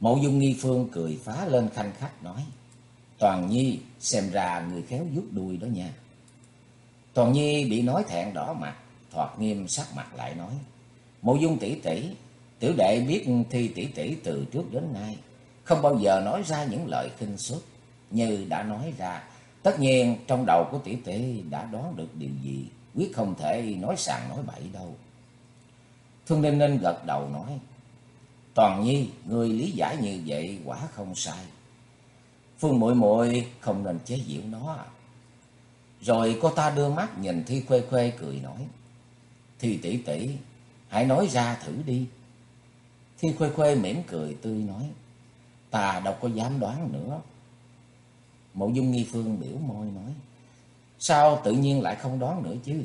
Mộ dung nghi phương cười phá lên khanh khách nói. Toàn Nhi xem ra người khéo rút đuôi đó nha. Toàn Nhi bị nói thẹn đỏ mặt, thoạt nghiêm sắc mặt lại nói. Mộ dung tỷ tỷ, tiểu đệ biết thi tỷ tỷ từ trước đến nay, không bao giờ nói ra những lời khinh suất như đã nói ra. Tất nhiên trong đầu của tỷ tỷ đã đoán được điều gì, quyết không thể nói sàng nói bậy đâu. Thương Ninh Ninh gật đầu nói, Toàn Nhi, người lý giải như vậy quả không sai. Phương muội muội không nên chế giễu nó. Rồi cô ta đưa mắt nhìn Thi Khuê Khuê cười nói, Thi tỷ tỷ, hãy nói ra thử đi. Thi Khuê Khuê mỉm cười tươi nói, ta đâu có dám đoán nữa. Mộ dung nghi phương biểu môi nói, sao tự nhiên lại không đoán nữa chứ?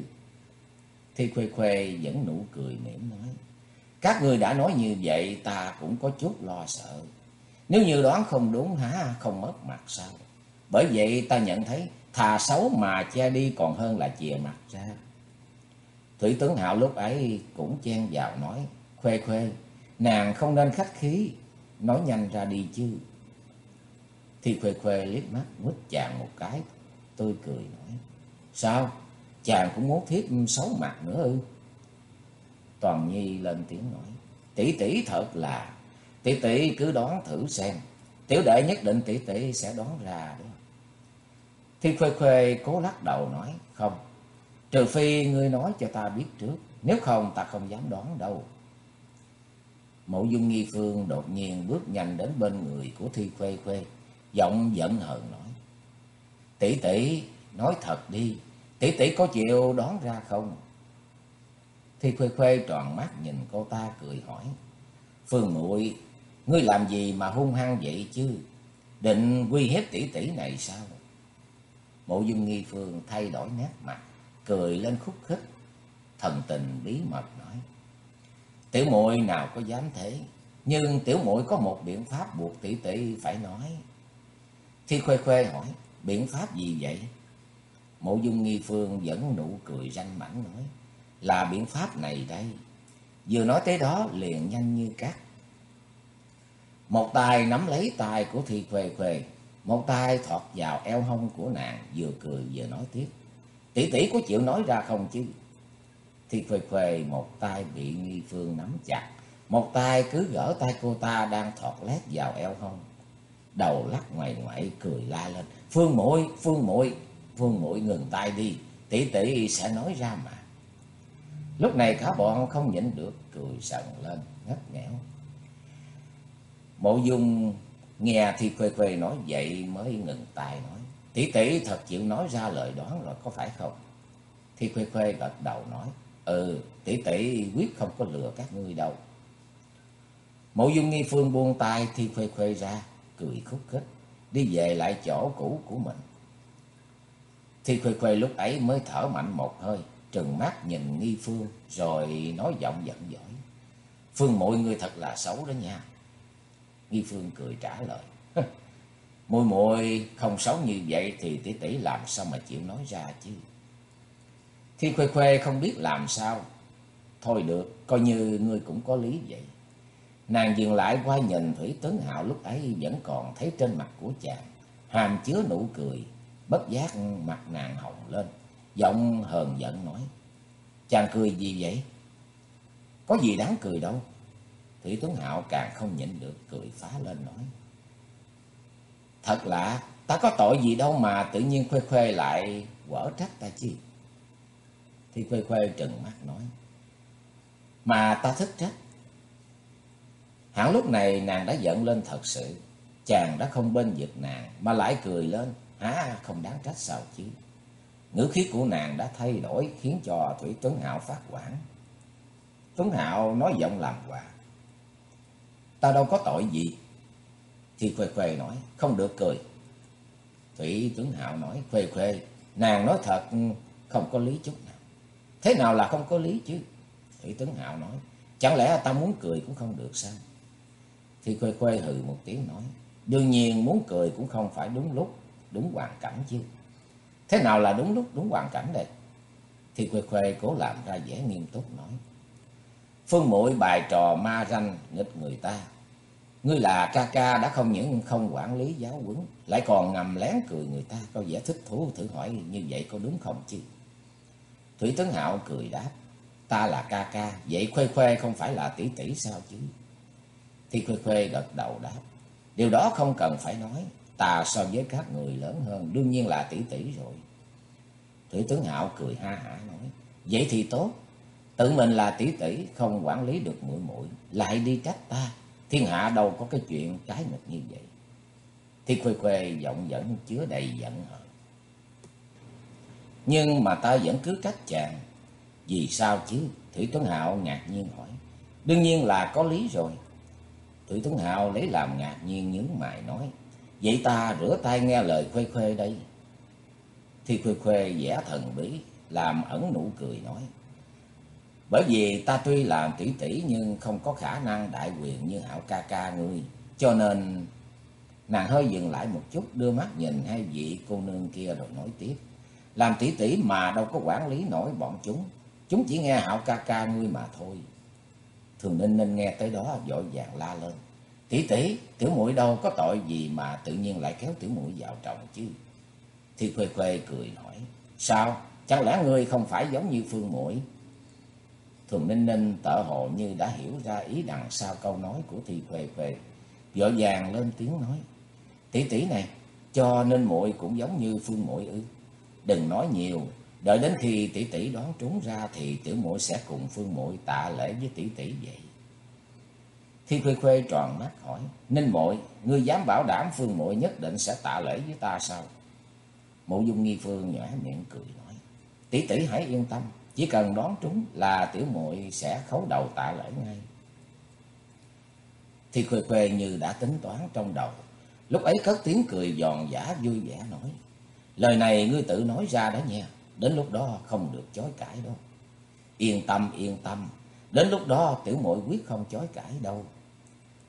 Thi Khuê Khuê vẫn nụ cười mỉm nói, các người đã nói như vậy ta cũng có chút lo sợ. Nếu như đoán không đúng hả không mất mặt sao? Bởi vậy ta nhận thấy thà xấu mà che đi còn hơn là chìa mặt ra. Thủy tướng Hạo lúc ấy cũng chen vào nói, khuê khuê, nàng không nên khách khí, nói nhanh ra đi chứ. Thì khuê khuê liếc mắt quýt chàng một cái, tôi cười nói, sao, chàng cũng muốn thiết xấu mặt nữa ư? Toàn Nhi lên tiếng nói, tỷ tỷ thật là, tỷ tỷ cứ đoán thử xem, tiểu đệ nhất định tỷ tỷ sẽ đoán ra đó. Thì khuê khuê cố lắc đầu nói, không, trừ phi ngươi nói cho ta biết trước, nếu không ta không dám đoán đâu. Mộ dung nghi phương đột nhiên bước nhanh đến bên người của Thi Khuê Khuê, giọng giận hờn nói. Tỷ tỷ, nói thật đi, tỷ tỷ có chịu đoán ra không? Thi Khuê Khuê tròn mắt nhìn cô ta cười hỏi. Phương muội ngươi làm gì mà hung hăng vậy chứ? Định quy hiếp tỷ tỷ này sao? Mộ dung nghi phương thay đổi nét mặt, cười lên khúc khích, thần tình bí mật nói. Tiểu muội nào có dám thế, nhưng tiểu muội có một biện pháp buộc tỷ tỷ phải nói. Thi Khuê Khuê hỏi, biện pháp gì vậy? Mộ dung nghi phương vẫn nụ cười ranh mảnh nói là biện pháp này đây. Vừa nói tới đó liền nhanh như cắt. Một tay nắm lấy tay của Thi Khuê Khuê, một tay thọt vào eo hông của nàng, vừa cười vừa nói tiếp. Tỷ tỷ có chịu nói ra không chứ? Thi Khuê Khuê một tay bị Nghi Phương nắm chặt, một tay cứ gỡ tay cô ta đang thọt lét vào eo hông. Đầu lắc ngoài ngoại cười la lên. Phương muội Phương muội Phương muội ngừng tay đi, tỷ tỷ sẽ nói ra mà. Lúc này cả bọn không nhịn được cười sần lên, ngất nghẽo. Mộ dung nghe thì khuê khuê nói vậy mới ngừng tài nói. Tỷ tỷ thật chịu nói ra lời đoán rồi có phải không? Thì khuê khuê gật đầu nói. Ừ tỷ tỷ quyết không có lừa các ngươi đâu. Mộ dung nghi phương buông tay thì khuê khuê ra, cười khúc khích, đi về lại chỗ cũ của mình. Thì khuê khuê lúc ấy mới thở mạnh một hơi trừng mắt nhìn Nghi Phương, rồi nói giọng giận dỗi. Phương mọi người thật là xấu đó nha. Nghi Phương cười trả lời. Muội muội không xấu như vậy thì tỷ tỷ làm sao mà chịu nói ra chứ. Thi khuê khuê không biết làm sao. Thôi được, coi như ngươi cũng có lý vậy. Nàng dừng lại qua nhìn Thủy Tấn Hạo lúc ấy vẫn còn thấy trên mặt của chàng. Hàm chứa nụ cười, bất giác mặt nàng hồng lên giọng hờn giận nói. Chàng cười gì vậy? Có gì đáng cười đâu. Thủy Tuấn Hạo càng không nhịn được cười phá lên nói. Thật lạ, ta có tội gì đâu mà tự nhiên khuê khuê lại quở trách ta chi. Thì khuê khuê trừng mắt nói. Mà ta thích trách. Hẳn lúc này nàng đã giận lên thật sự. Chàng đã không bên vực nàng mà lại cười lên. Hả không đáng trách sao chứ. Ngữ khí của nàng đã thay đổi khiến cho Thủy Tuấn Hạo phát quản. Tuấn Hạo nói giọng làm quà. Ta đâu có tội gì. Thì Khuê Khuê nói, không được cười. Thủy Tuấn Hạo nói, Khuê Khuê, nàng nói thật không có lý chút nào. Thế nào là không có lý chứ? Thủy Tuấn Hạo nói, chẳng lẽ ta muốn cười cũng không được sao? Thì Khuê Khuê hừ một tiếng nói, đương nhiên muốn cười cũng không phải đúng lúc, đúng hoàn cảnh chứ. Thế nào là đúng lúc, đúng hoàn cảnh đây? Thì Khuê Khuê cố làm ra vẻ nghiêm túc nói. Phương muội bài trò ma ranh nghịch người ta. Ngươi là ca ca đã không những không quản lý giáo huấn, lại còn ngầm lén cười người ta, có vẻ thích thú thử hỏi như vậy có đúng không chứ? Thủy Tấn Hạo cười đáp, ta là ca ca, vậy Khuê Khuê không phải là tỷ tỷ sao chứ? Thì Khuê Khuê gật đầu đáp, điều đó không cần phải nói, ta so với các người lớn hơn, đương nhiên là tỷ tỷ rồi. Thủy Tướng Hạo cười ha hả nói, vậy thì tốt, tự mình là tỷ tỷ không quản lý được muội muội, lại đi trách ta, thiên hạ đâu có cái chuyện trái nghịch như vậy. Thì Khuê Khuê giọng vẫn chứa đầy giận hờn. Nhưng mà ta vẫn cứ trách chàng. Vì sao chứ? Thủy Tuấn Hạo ngạc nhiên hỏi. Đương nhiên là có lý rồi. Thủy Tuấn Hạo lấy làm ngạc nhiên nhướng mày nói. Vậy ta rửa tay nghe lời Khuê Khuê đây. Thì Khuê Khuê vẽ thần bí, làm ẩn nụ cười nói. Bởi vì ta tuy làm tỷ tỷ nhưng không có khả năng đại quyền như Hạo ca ca ngươi. Cho nên nàng hơi dừng lại một chút đưa mắt nhìn hai vị cô nương kia rồi nói tiếp. Làm tỷ tỷ mà đâu có quản lý nổi bọn chúng. Chúng chỉ nghe Hạo ca ca ngươi mà thôi. Thường Ninh Ninh nghe tới đó vội vàng la lên. Tỷ tỷ, tiểu muội đâu có tội gì mà tự nhiên lại kéo tiểu muội vào chồng chứ. Thì Khuê Khuê cười hỏi. Sao? Chẳng lẽ ngươi không phải giống như Phương muội Thường Ninh Ninh tở hồ như đã hiểu ra ý đằng sau câu nói của Thi Khuê Khuê. Vội vàng lên tiếng nói. Tỷ tỷ này, cho nên muội cũng giống như Phương muội ư. Đừng nói nhiều, đợi đến khi tỷ tỷ đoán trúng ra thì tiểu muội sẽ cùng Phương muội tạ lễ với tỷ tỷ vậy. Thi Khuê Khuê tròn mắt hỏi, Ninh muội ngươi dám bảo đảm Phương muội nhất định sẽ tạ lễ với ta sao? Mộ Dung Nghi Phương nhõe miệng cười nói, tỷ tỷ hãy yên tâm, chỉ cần đoán trúng là tiểu muội sẽ khấu đầu tạ lễ ngay. Thi Khuê Khuê như đã tính toán trong đầu, lúc ấy cất tiếng cười giòn giả vui vẻ nói, Lời này ngươi tự nói ra đó nha. Đến lúc đó không được chối cãi đâu. Yên tâm, yên tâm. Đến lúc đó tiểu muội quyết không chối cãi đâu.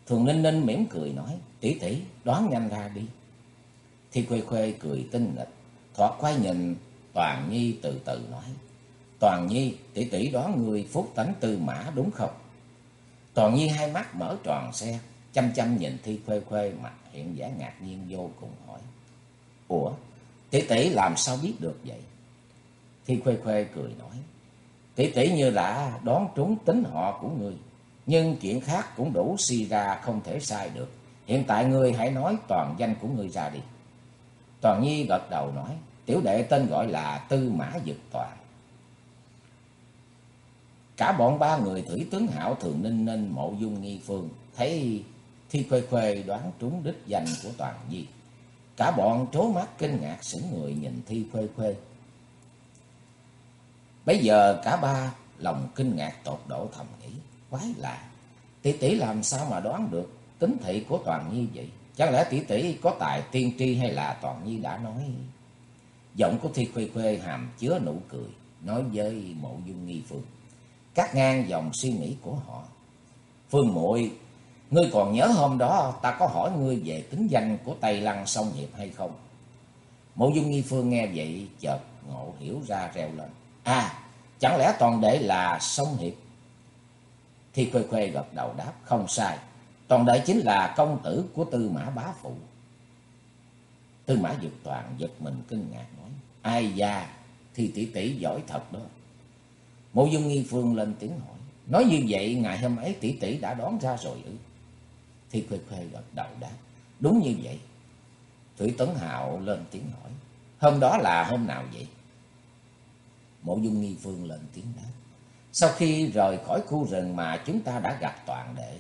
Thường Ninh Ninh mỉm cười nói. Tỷ tỷ, đoán nhanh ra đi. Thì Khuê Khuê cười tinh nghịch. Thoạt quay nhìn, Toàn Nhi từ từ nói. Toàn Nhi, tỷ tỷ đoán người phúc tánh tư mã đúng không? Toàn Nhi hai mắt mở tròn xe. Chăm chăm nhìn Thi Khuê Khuê mặt hiện vẻ ngạc nhiên vô cùng hỏi. Ủa? Tỷ tỷ làm sao biết được vậy? Thi Khuê Khuê cười nói. Tỷ tỷ như là đoán trúng tính họ của người. Nhưng chuyện khác cũng đủ suy ra không thể sai được. Hiện tại ngươi hãy nói toàn danh của ngươi ra đi. Toàn Nhi gật đầu nói. Tiểu đệ tên gọi là Tư Mã Dực Toàn. Cả bọn ba người thủy tướng hảo thường ninh ninh mộ dung nghi phương. Thấy Thi Khuê Khuê đoán trúng đích danh của Toàn Nhi. Cả bọn trố mắt kinh ngạc sững người nhìn Thi Khuê Khuê. Bây giờ cả ba lòng kinh ngạc tột độ thầm nghĩ. Quái lạ, tỷ tỷ làm sao mà đoán được tính thị của Toàn Nhi vậy? Chẳng lẽ tỷ tỷ có tài tiên tri hay là Toàn Nhi đã nói? Giọng của Thi Khuê Khuê hàm chứa nụ cười, nói với mộ dung nghi phương. Cắt ngang dòng suy nghĩ của họ. Phương muội Ngươi còn nhớ hôm đó ta có hỏi ngươi về tính danh của Tây Lăng Sông Hiệp hay không? Mộ Dung Nghi Phương nghe vậy chợt ngộ hiểu ra reo lên. À, chẳng lẽ toàn đệ là Sông Hiệp? Thì Khuê Khuê gật đầu đáp, không sai. Toàn đệ chính là công tử của Tư Mã Bá Phụ. Tư Mã Dực Toàn giật mình kinh ngạc nói. Ai da, thì tỷ tỷ giỏi thật đó. Mộ Dung Nghi Phương lên tiếng hỏi. Nói như vậy, ngày hôm ấy tỷ tỷ đã đoán ra rồi ư? Thi Khuê Khuê gật đầu đáp. Đúng như vậy. Thủy Tấn Hạo lên tiếng hỏi. Hôm đó là hôm nào vậy? Mộ Dung Nghi Phương lên tiếng đáp. Sau khi rời khỏi khu rừng mà chúng ta đã gặp toàn đệ.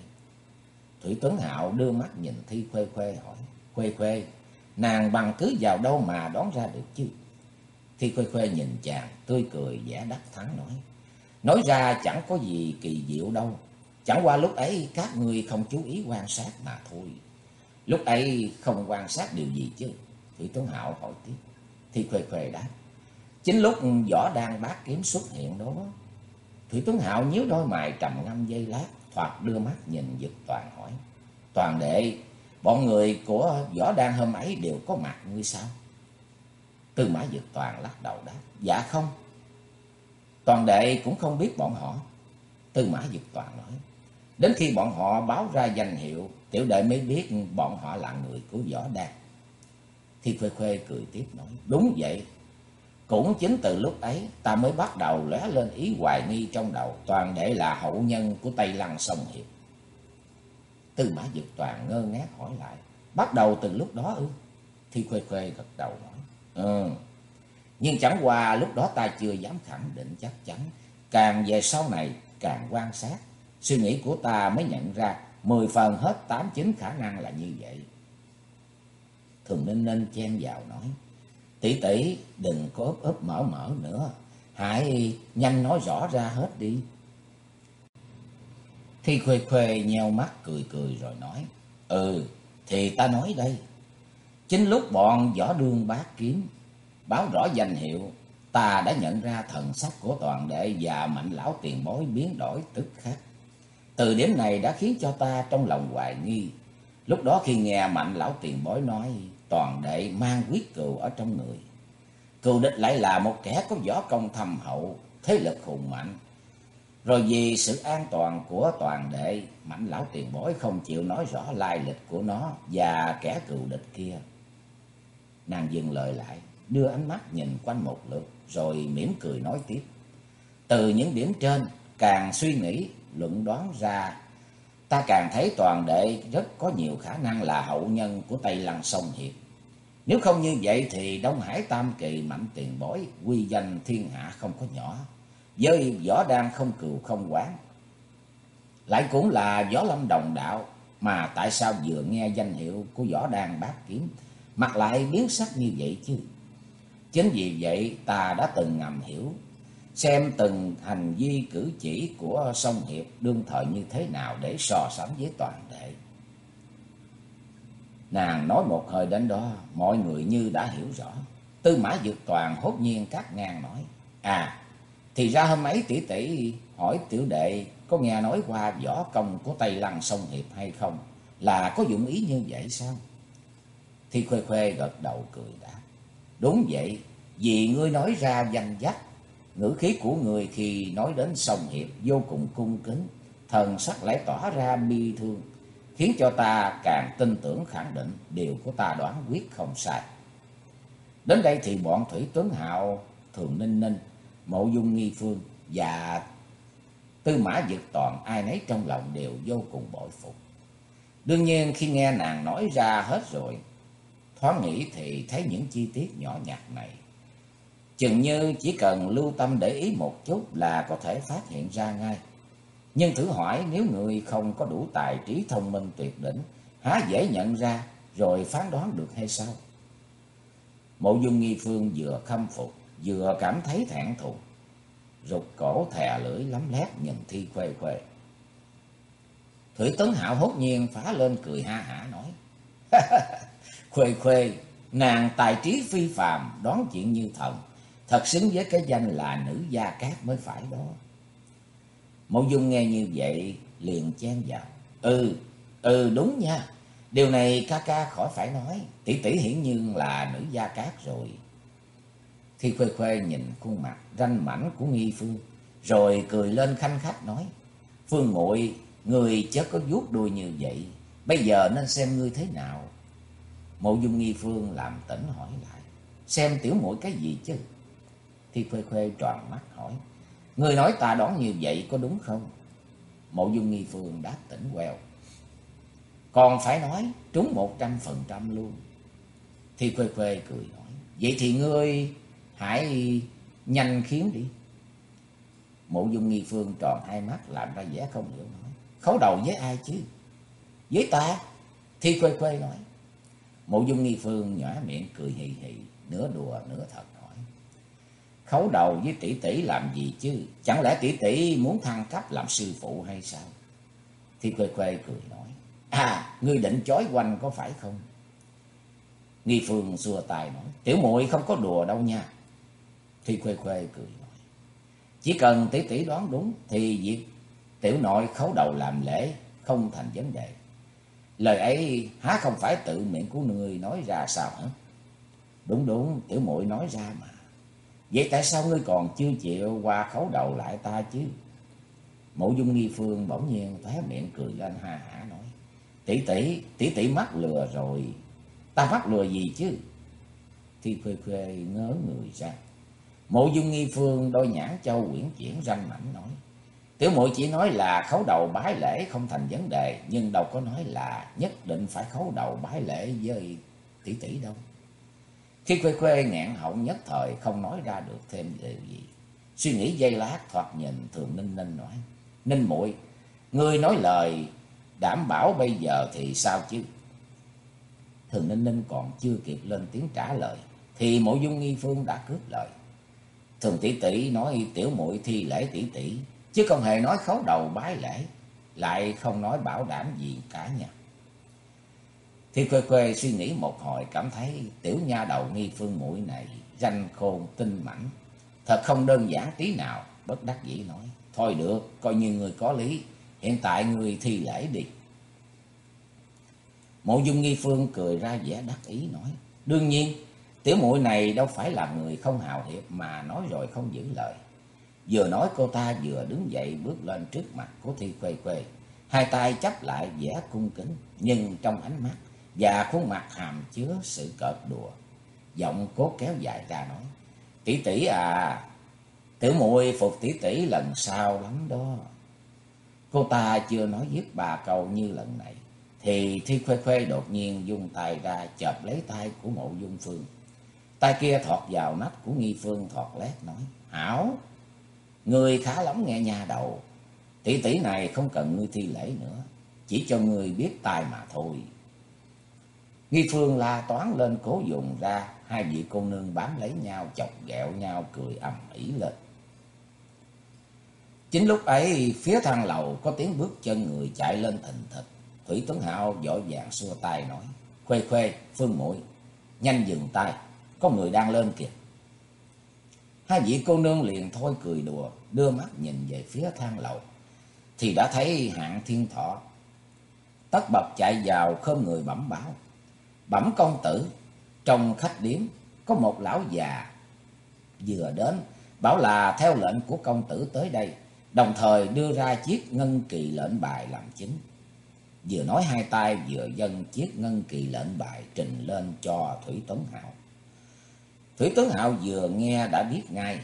Thủy Tuấn Hạo đưa mắt nhìn Thi Khuê Khuê hỏi. Khuê Khuê, nàng bằng cứ vào đâu mà đón ra được chứ? Thi Khuê Khuê nhìn chàng, tươi cười, vẻ đắc thắng nói. Nói ra chẳng có gì kỳ diệu đâu. Chẳng qua lúc ấy các người không chú ý quan sát mà thôi. Lúc ấy không quan sát điều gì chứ? Thủy Tuấn Hạo hỏi tiếp. thi Khuê Khuê đáp. Chính lúc võ đang bát kiếm xuất hiện đó. Thủy Tuấn Hạo nhíu đôi mày trầm ngâm giây lát. Thoạt đưa mắt nhìn Dực Toàn hỏi. Toàn đệ, bọn người của võ đan hôm ấy đều có mặt như sao? Tư mã Dực Toàn lắc đầu đáp. Dạ không. Toàn đệ cũng không biết bọn họ. Tư mã Dực Toàn nói. Đến khi bọn họ báo ra danh hiệu tiểu đệ mới biết bọn họ là người của võ đan. Thi Khuê Khuê cười tiếp nói, đúng vậy. Cũng chính từ lúc ấy ta mới bắt đầu lóe lên ý hoài nghi trong đầu toàn để là hậu nhân của Tây Lăng Sông Hiệp. Tư Mã Dực Toàn ngơ ngác hỏi lại, bắt đầu từ lúc đó ư? Thi Khuê Khuê gật đầu nói, ừ. Nhưng chẳng qua lúc đó ta chưa dám khẳng định chắc chắn, càng về sau này càng quan sát, suy nghĩ của ta mới nhận ra mười phần hết tám chín khả năng là như vậy. Thường Ninh Ninh chen vào nói, tỷ tỷ đừng có ấp ấp mở mở nữa, hãy nhanh nói rõ ra hết đi. Thi Khuê Khuê nheo mắt cười cười rồi nói, ừ thì ta nói đây. Chính lúc bọn võ đương bát kiếm báo rõ danh hiệu, ta đã nhận ra thần sắc của toàn đệ và mạnh lão tiền bối biến đổi tức khắc. Từ điểm này đã khiến cho ta trong lòng hoài nghi. Lúc đó khi nghe mạnh lão tiền bối nói toàn đệ mang quyết cừu ở trong người. Cừu địch lại là một kẻ có võ công thâm hậu, thế lực hùng mạnh. Rồi vì sự an toàn của toàn đệ, mạnh lão tiền bối không chịu nói rõ lai lịch của nó và kẻ cừu địch kia. Nàng dừng lời lại, đưa ánh mắt nhìn quanh một lượt, rồi mỉm cười nói tiếp. Từ những điểm trên, càng suy nghĩ, luận đoán ra, ta càng thấy toàn đệ rất có nhiều khả năng là hậu nhân của Tây Lăng Sông Hiệp. Nếu không như vậy thì Đông Hải Tam Kỳ mạnh tiền bối, quy danh thiên hạ không có nhỏ. Với võ đan không cừu không quán. Lại cũng là võ lâm đồng đạo, mà tại sao vừa nghe danh hiệu của võ đan bát kiếm, mặt lại biến sắc như vậy chứ? Chính vì vậy ta đã từng ngầm hiểu, xem từng hành vi cử chỉ của Song Hiệp đương thời như thế nào để so sánh với toàn đệ. Nàng nói một hơi đến đó, mọi người như đã hiểu rõ. Tư mã dược toàn hốt nhiên các ngang nói, À, thì ra hôm ấy tỷ tỷ hỏi tiểu đệ có nghe nói qua võ công của Tây Lăng sông Hiệp hay không? Là có dụng ý như vậy sao? Thì khuê khuê gật đầu cười đã Đúng vậy, vì ngươi nói ra danh dắt, ngữ khí của người khi nói đến sông Hiệp vô cùng cung kính, thần sắc lại tỏ ra bi thương, khiến cho ta càng tin tưởng khẳng định điều của ta đoán quyết không sai. Đến đây thì bọn Thủy Tuấn Hạo, Thường Ninh Ninh, Mộ Dung Nghi Phương và Tư Mã Dực Toàn ai nấy trong lòng đều vô cùng bội phục. Đương nhiên khi nghe nàng nói ra hết rồi, thoáng nghĩ thì thấy những chi tiết nhỏ nhặt này. Chừng như chỉ cần lưu tâm để ý một chút là có thể phát hiện ra ngay. Nhưng thử hỏi nếu người không có đủ tài trí thông minh tuyệt đỉnh, há dễ nhận ra rồi phán đoán được hay sao? Mộ dung nghi phương vừa khâm phục, vừa cảm thấy thẹn thùng. Rụt cổ thè lưỡi lắm lét nhìn thi khuê khuê. Thủy Tấn Hạo hốt nhiên phá lên cười ha hả nói. khuê khuê, nàng tài trí phi phàm, đoán chuyện như thần. Thật xứng với cái danh là nữ gia cát mới phải đó. Mộ dung nghe như vậy liền chen vào. Ừ, ừ đúng nha. Điều này ca ca khỏi phải nói. Tỷ tỷ hiển nhiên là nữ gia cát rồi. Thi khuê khuê nhìn khuôn mặt ranh mảnh của nghi phương. Rồi cười lên khanh khách nói. Phương muội người chớ có vuốt đuôi như vậy. Bây giờ nên xem ngươi thế nào. Mộ dung nghi phương làm tỉnh hỏi lại. Xem tiểu muội cái gì chứ? Thi khuê khuê tròn mắt hỏi. Người nói ta đoán như vậy có đúng không? Mộ dung nghi phương đáp tỉnh quèo. Còn phải nói trúng một trăm phần trăm luôn. Thi khuê khuê cười nói. Vậy thì ngươi hãy nhanh khiến đi. Mộ dung nghi phương tròn hai mắt làm ra vẻ không hiểu nói. Khấu đầu với ai chứ? Với ta. Thi khuê khuê nói. Mộ dung nghi phương nhỏ miệng cười hì hì, nửa đùa nửa thật khấu đầu với tỷ tỷ làm gì chứ? Chẳng lẽ tỷ tỷ muốn thăng cấp làm sư phụ hay sao? Thi Khuê Khuê cười nói. À, ngươi định chói quanh có phải không? Nghi Phương xua tay nói. Tiểu muội không có đùa đâu nha. Thi Khuê Khuê cười nói. Chỉ cần tỷ tỷ đoán đúng thì việc tiểu nội khấu đầu làm lễ không thành vấn đề. Lời ấy há không phải tự miệng của người nói ra sao hả? Đúng đúng, tiểu muội nói ra mà. Vậy tại sao ngươi còn chưa chịu qua khấu đầu lại ta chứ? Mộ dung nghi phương bỗng nhiên thoát miệng cười lên ha hả nói. Tỷ tỷ, tỷ tỷ mắc lừa rồi. Ta mắc lừa gì chứ? Thi khuê khuê ngớ người ra. Mộ dung nghi phương đôi nhãn châu quyển chuyển ranh mảnh nói. Tiểu muội chỉ nói là khấu đầu bái lễ không thành vấn đề, nhưng đâu có nói là nhất định phải khấu đầu bái lễ với tỷ tỷ đâu. Khi khuê khuê nghẹn họng nhất thời không nói ra được thêm điều gì. Suy nghĩ giây lát thoạt nhìn thường ninh ninh nói. Ninh muội ngươi nói lời đảm bảo bây giờ thì sao chứ? Thường ninh ninh còn chưa kịp lên tiếng trả lời, thì mộ dung nghi phương đã cướp lời. Thường tỷ tỷ nói tiểu muội thi lễ tỷ tỷ, chứ không hề nói khấu đầu bái lễ, lại không nói bảo đảm gì cả nha. Thì Khuê Khuê suy nghĩ một hồi cảm thấy tiểu nha đầu nghi phương mũi này danh khôn tinh mảnh, thật không đơn giản tí nào, bất đắc dĩ nói. Thôi được, coi như người có lý, hiện tại người thi lễ đi. Mộ dung nghi phương cười ra vẻ đắc ý nói. Đương nhiên, tiểu muội này đâu phải là người không hào hiệp mà nói rồi không giữ lời. Vừa nói cô ta vừa đứng dậy bước lên trước mặt của Thi Khuê Khuê. Hai tay chấp lại vẻ cung kính, nhưng trong ánh mắt và khuôn mặt hàm chứa sự cợt đùa. Giọng cố kéo dài ra nói, tỷ tỷ à, tiểu muội phục tỷ tỷ lần sau lắm đó. Cô ta chưa nói dứt bà câu như lần này, thì Thi Khuê Khuê đột nhiên dùng tay ra chợp lấy tay của mộ dung phương. Tay kia thọt vào nách của nghi phương thọt lét nói, Hảo, người khá lắm nghe nhà đầu, tỷ tỷ này không cần ngươi thi lễ nữa, chỉ cho ngươi biết tài mà thôi. Nghi Phương la toán lên cố dùng ra, hai vị cô nương bám lấy nhau, chọc ghẹo nhau, cười ầm ĩ lên. Chính lúc ấy, phía thang lầu có tiếng bước chân người chạy lên thình thịch. Thủy Tuấn Hạo vội vàng xua tay nói, Khuê khuê, Phương muội nhanh dừng tay, có người đang lên kìa. Hai vị cô nương liền thôi cười đùa, đưa mắt nhìn về phía thang lầu. Thì đã thấy hạng thiên thọ, tất bập chạy vào khom người bẩm báo. Bẩm công tử, trong khách điếm có một lão già vừa đến, bảo là theo lệnh của công tử tới đây, đồng thời đưa ra chiếc ngân kỳ lệnh bài làm chứng. Vừa nói hai tay vừa dâng chiếc ngân kỳ lệnh bài trình lên cho Thủy Tuấn Hạo. Thủy Tuấn Hạo vừa nghe đã biết ngay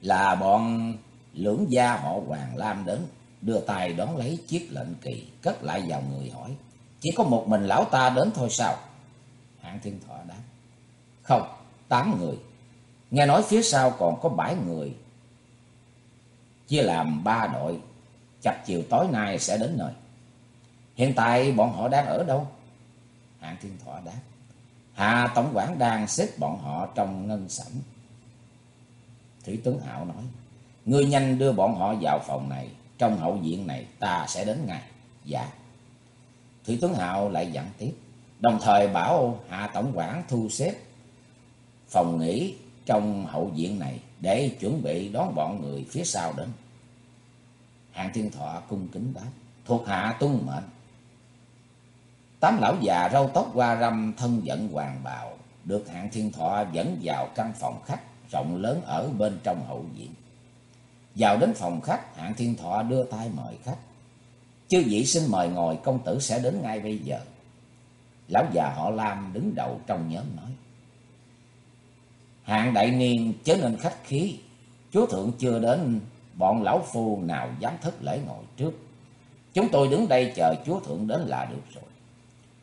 là bọn lưỡng gia họ Hoàng Lam đến, đưa tay đón lấy chiếc lệnh kỳ, cất lại vào người hỏi. Chỉ có một mình lão ta đến thôi sao? Hạng Thiên Thọ đáp. Không, tám người. Nghe nói phía sau còn có bảy người. Chia làm ba đội. Chập chiều tối nay sẽ đến nơi. Hiện tại bọn họ đang ở đâu? Hạng Thiên Thọ đáp. Hà Tổng quản đang xếp bọn họ trong ngân sảnh. Thủy tướng Hạo nói. Ngươi nhanh đưa bọn họ vào phòng này. Trong hậu viện này ta sẽ đến ngay. Dạ. Thủy Tuấn Hạo lại dặn tiếp, đồng thời bảo Hạ Tổng quản thu xếp phòng nghỉ trong hậu viện này để chuẩn bị đón bọn người phía sau đến. Hạng Thiên Thọ cung kính đáp, thuộc hạ tuân mệnh. Tám lão già râu tóc qua râm thân dẫn hoàng bào, được Hạng Thiên Thọ dẫn vào căn phòng khách rộng lớn ở bên trong hậu viện. Vào đến phòng khách, Hạng Thiên Thọ đưa tay mời khách. Chư vị xin mời ngồi, công tử sẽ đến ngay bây giờ. Lão già họ Lam đứng đầu trong nhóm nói. Hạng đại niên chớ nên khách khí. Chúa thượng chưa đến, bọn lão phu nào dám thất lễ ngồi trước. Chúng tôi đứng đây chờ chúa thượng đến là được rồi.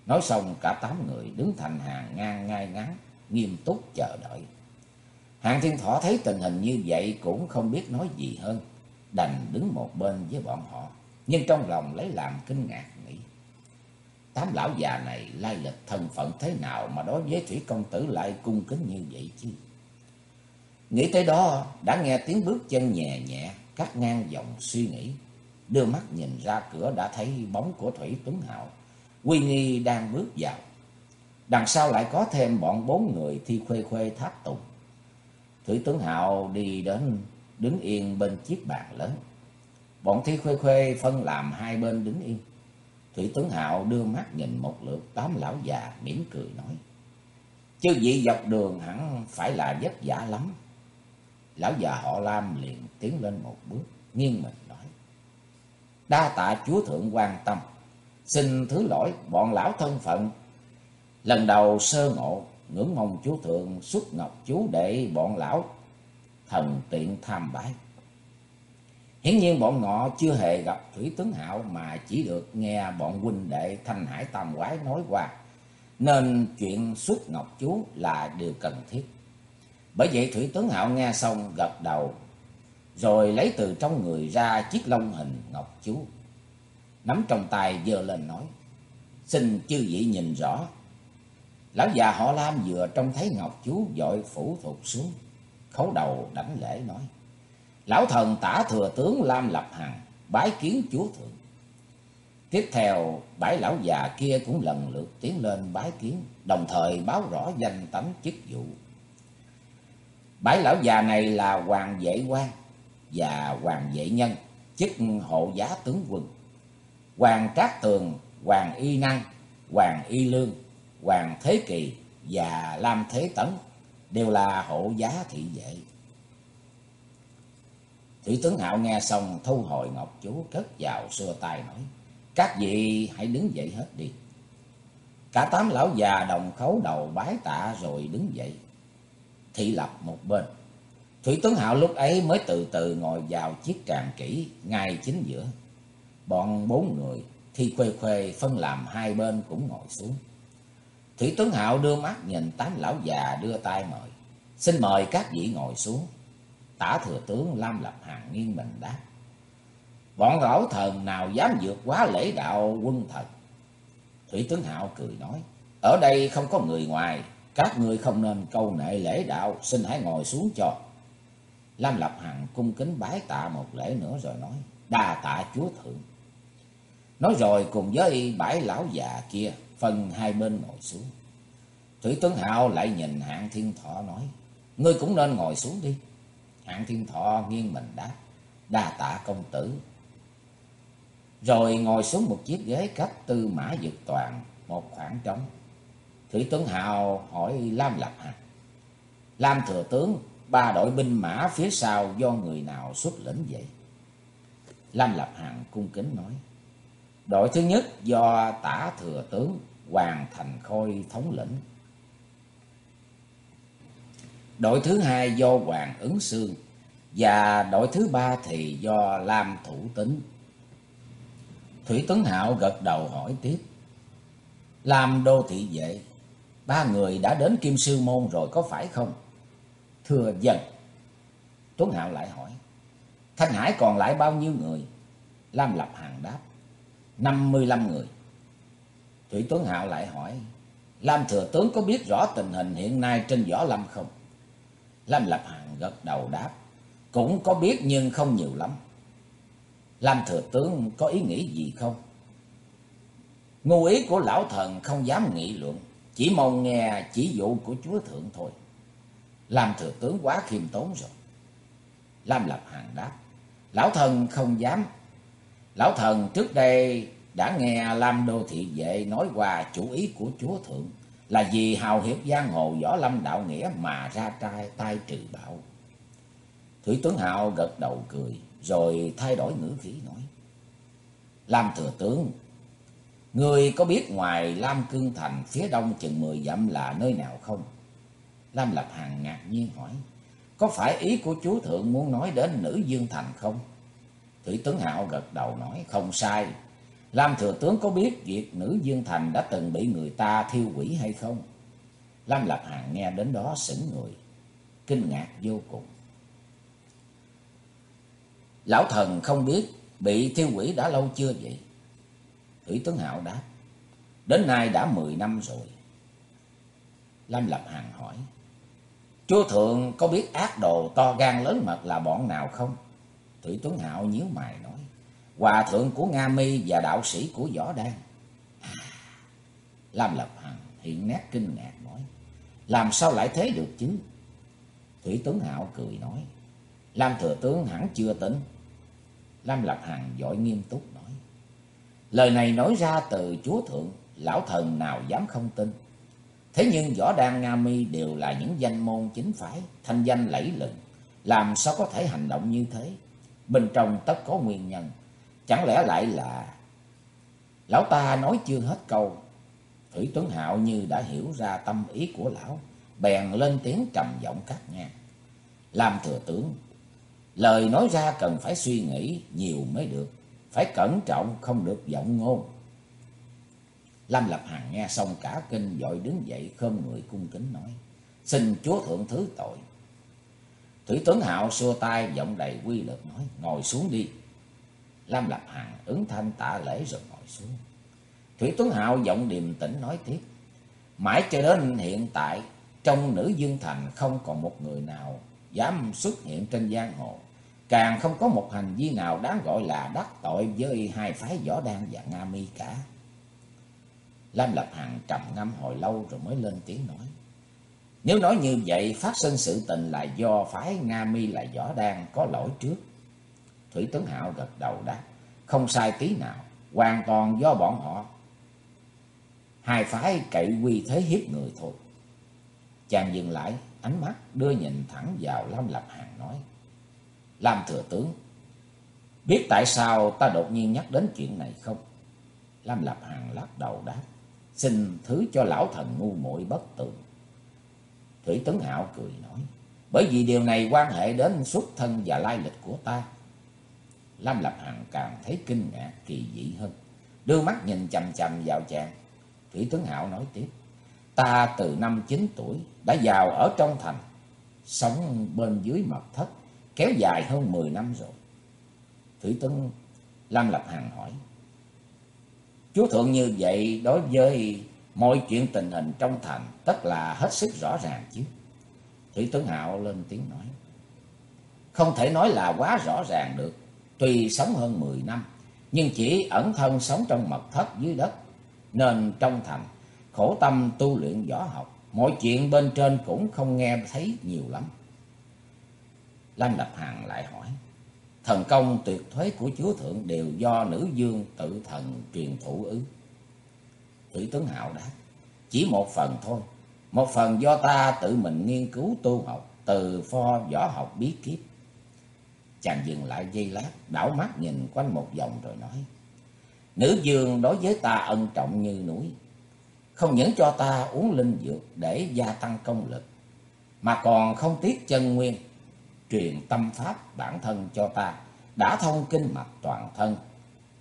Nói xong cả tám người đứng thành hàng ngang ngay ngắn, nghiêm túc chờ đợi. Hạng thiên thọ thấy tình hình như vậy cũng không biết nói gì hơn, đành đứng một bên với bọn họ nhưng trong lòng lấy làm kinh ngạc nghĩ. Tám lão già này lai lịch thân phận thế nào mà đối với Thủy Công Tử lại cung kính như vậy chứ? Nghĩ tới đó, đã nghe tiếng bước chân nhẹ nhẹ, cắt ngang dòng suy nghĩ. Đưa mắt nhìn ra cửa đã thấy bóng của Thủy Tuấn Hạo. Quy Nghi đang bước vào. Đằng sau lại có thêm bọn bốn người thi khuê khuê tháp tùng. Thủy Tuấn Hạo đi đến đứng yên bên chiếc bàn lớn. Bọn thi khuê khuê phân làm hai bên đứng yên. Thủy Tuấn Hạo đưa mắt nhìn một lượt tám lão già mỉm cười nói. Chứ vị dọc đường hẳn phải là vất vả lắm. Lão già họ Lam liền tiến lên một bước, nghiêng mình nói. Đa tạ chúa thượng quan tâm, Xin thứ lỗi bọn lão thân phận. Lần đầu sơ ngộ, ngưỡng mong chúa thượng xuất ngọc chú để bọn lão thần tiện tham bái. Hiển nhiên bọn ngọ chưa hề gặp Thủy Tướng Hạo mà chỉ được nghe bọn huynh đệ Thanh Hải Tam Quái nói qua. Nên chuyện xuất ngọc chú là điều cần thiết. Bởi vậy Thủy Tướng Hạo nghe xong gật đầu. Rồi lấy từ trong người ra chiếc lông hình ngọc chú. Nắm trong tay dơ lên nói. Xin chư vị nhìn rõ. Lão già họ Lam vừa trông thấy ngọc chú dội phủ thuộc xuống. Khấu đầu đảnh lễ nói. Lão thần tả thừa tướng Lam Lập Hằng bái kiến chúa thượng. Tiếp theo, bãi lão già kia cũng lần lượt tiến lên bái kiến, đồng thời báo rõ danh tánh chức vụ. Bãi lão già này là hoàng vệ quan và hoàng vệ nhân, chức hộ giá tướng quân. Hoàng Trác Tường, Hoàng Y Năng, Hoàng Y Lương, Hoàng Thế Kỳ và Lam Thế Tấn đều là hộ giá thị vệ. Thủy tướng Hạo nghe xong, thu hồi ngọc chú, cất vào xưa tay nói. Các vị hãy đứng dậy hết đi. Cả tám lão già đồng khấu đầu bái tạ rồi đứng dậy. Thị lập một bên. Thủy tướng Hạo lúc ấy mới từ từ ngồi vào chiếc tràng kỹ ngay chính giữa. Bọn bốn người thi khuê khuê phân làm hai bên cũng ngồi xuống. Thủy tướng Hạo đưa mắt nhìn tám lão già đưa tay mời. Xin mời các vị ngồi xuống. Tả thừa tướng Lam Lập Hàng nghiêng mình đáp. Bọn lão thần nào dám vượt quá lễ đạo quân thần. Thủy tướng Hạo cười nói. Ở đây không có người ngoài. Các người không nên câu nệ lễ đạo. Xin hãy ngồi xuống cho. Lam Lập Hằng cung kính bái tạ một lễ nữa rồi nói. Đa tạ chúa thượng. Nói rồi cùng với bãi lão già kia, phân hai bên ngồi xuống. Thủy tướng Hạo lại nhìn hạng thiên thọ nói. Ngươi cũng nên ngồi xuống đi. Hạng thiên thọ nghiêng mình đáp. Đa tạ công tử. Rồi ngồi xuống một chiếc ghế cách tư mã dực toàn, một khoảng trống. Thủy tướng Hào hỏi Lam Lập Hằng. Lam thừa tướng, ba đội binh mã phía sau do người nào xuất lĩnh vậy? Lam Lập Hằng cung kính nói. Đội thứ nhất do tả thừa tướng Hoàng Thành Khôi thống lĩnh. Đội thứ hai do Hoàng Ứng Sương và đội thứ ba thì do Lam Thủ Tính. Thủy Tuấn Hạo gật đầu hỏi tiếp. Lam đô thị vệ, ba người đã đến Kim Sư Môn rồi có phải không? Thưa dân. Tuấn Hạo lại hỏi. Thanh Hải còn lại bao nhiêu người? Lam Lập Hàng đáp. năm mươi lăm người. Thủy Tuấn Hạo lại hỏi. Lam Thừa Tướng có biết rõ tình hình hiện nay trên Võ Lâm không? Lam Lập Hàng gật đầu đáp. Cũng có biết nhưng không nhiều lắm. Lam Thừa Tướng có ý nghĩ gì không? Ngu ý của lão thần không dám nghị luận. Chỉ mong nghe chỉ dụ của chúa thượng thôi. Lam Thừa Tướng quá khiêm tốn rồi. Lam Lập Hàng đáp. Lão thần không dám. Lão thần trước đây đã nghe Lam Đô Thị Vệ nói qua chủ ý của chúa thượng là vì hào hiệp giang hồ võ lâm đạo nghĩa mà ra trai tay trừ bạo. Thủy Tuấn Hạo gật đầu cười, rồi thay đổi ngữ khí nói. Lam Thừa Tướng, người có biết ngoài Lam Cương Thành phía đông chừng mười dặm là nơi nào không? Lam Lập Hằng ngạc nhiên hỏi, có phải ý của chú Thượng muốn nói đến nữ Dương Thành không? Thủy Tuấn Hạo gật đầu nói, không sai. Lam Thừa Tướng có biết việc nữ Dương Thành đã từng bị người ta thiêu quỷ hay không? Lam Lập Hàn nghe đến đó sững người, kinh ngạc vô cùng. Lão thần không biết bị thiêu quỷ đã lâu chưa vậy? Thủy Tuấn Hạo đáp. Đến nay đã mười năm rồi. Lam Lập Hàn hỏi. Chúa Thượng có biết ác đồ to gan lớn mật là bọn nào không? Thủy Tuấn Hạo nhíu mày nói. Hòa thượng của Nga Mi và đạo sĩ của Võ Đan. À, Lâm Lập Hằng hiện nét kinh ngạc nói. Làm sao lại thế được chứ? Thủy Tuấn Hạo cười nói. Lam Thừa Tướng hẳn chưa tỉnh. Lam Lập Hằng giỏi nghiêm túc nói. Lời này nói ra từ chúa thượng, lão thần nào dám không tin. Thế nhưng võ đan Nga mi đều là những danh môn chính phái, thanh danh lẫy lừng. Làm sao có thể hành động như thế? Bên trong tất có nguyên nhân. Chẳng lẽ lại là... Lão ta nói chưa hết câu. Thủy Tuấn Hạo như đã hiểu ra tâm ý của lão. Bèn lên tiếng trầm giọng cắt ngang. Làm thừa tướng. Lời nói ra cần phải suy nghĩ nhiều mới được. Phải cẩn trọng không được giọng ngôn. Lâm Lập Hằng nghe xong cả kinh dội đứng dậy khom người cung kính nói. Xin chúa thượng thứ tội. Thủy Tuấn Hạo xua tay, giọng đầy quy lực nói. Ngồi xuống đi. Lâm Lập Hằng ứng thanh tạ lễ rồi ngồi xuống. Thủy Tuấn Hạo giọng điềm tĩnh nói tiếp. Mãi cho đến hiện tại, trong nữ dương thành không còn một người nào dám xuất hiện trên giang hồ. Càng không có một hành vi nào đáng gọi là đắc tội với hai phái võ đan và Nga mi cả. Lam Lập Hằng trầm ngâm hồi lâu rồi mới lên tiếng nói. Nếu nói như vậy, phát sinh sự tình là do phái Nga mi là võ đan có lỗi trước. Thủy Tấn Hạo gật đầu đáp, không sai tí nào, hoàn toàn do bọn họ. Hai phái cậy quy thế hiếp người thôi. Chàng dừng lại, ánh mắt đưa nhìn thẳng vào Lam Lập Hằng nói. Lam Thừa Tướng, biết tại sao ta đột nhiên nhắc đến chuyện này không? Lam Lập Hằng lắc đầu đáp, xin thứ cho lão thần ngu muội bất tường. Thủy Tấn Hạo cười nói, bởi vì điều này quan hệ đến xuất thân và lai lịch của ta. Lam Lập Hằng càng thấy kinh ngạc kỳ dị hơn, đưa mắt nhìn chầm chầm vào chàng. Thủy Tuấn Hạo nói tiếp, ta từ năm 9 tuổi đã vào ở trong thành, sống bên dưới mật thất, kéo dài hơn 10 năm rồi. Thủy Tuấn Lam Lập Hằng hỏi, Chúa Thượng như vậy đối với mọi chuyện tình hình trong thành tất là hết sức rõ ràng chứ. Thủy Tuấn Hạo lên tiếng nói, Không thể nói là quá rõ ràng được, tuy sống hơn 10 năm, nhưng chỉ ẩn thân sống trong mật thất dưới đất, nên trong thành khổ tâm tu luyện võ học, mọi chuyện bên trên cũng không nghe thấy nhiều lắm. Lam Lập Hằng lại hỏi, thần công tuyệt thuế của chúa thượng đều do nữ dương tự thần truyền thụ ư? Thủy tướng Hạo đáp, chỉ một phần thôi, một phần do ta tự mình nghiên cứu tu học từ pho võ học bí kíp. Chàng dừng lại giây lát, đảo mắt nhìn quanh một vòng rồi nói, Nữ dương đối với ta ân trọng như núi, không những cho ta uống linh dược để gia tăng công lực, mà còn không tiếc chân nguyên, truyền tâm pháp bản thân cho ta, đã thông kinh mạch toàn thân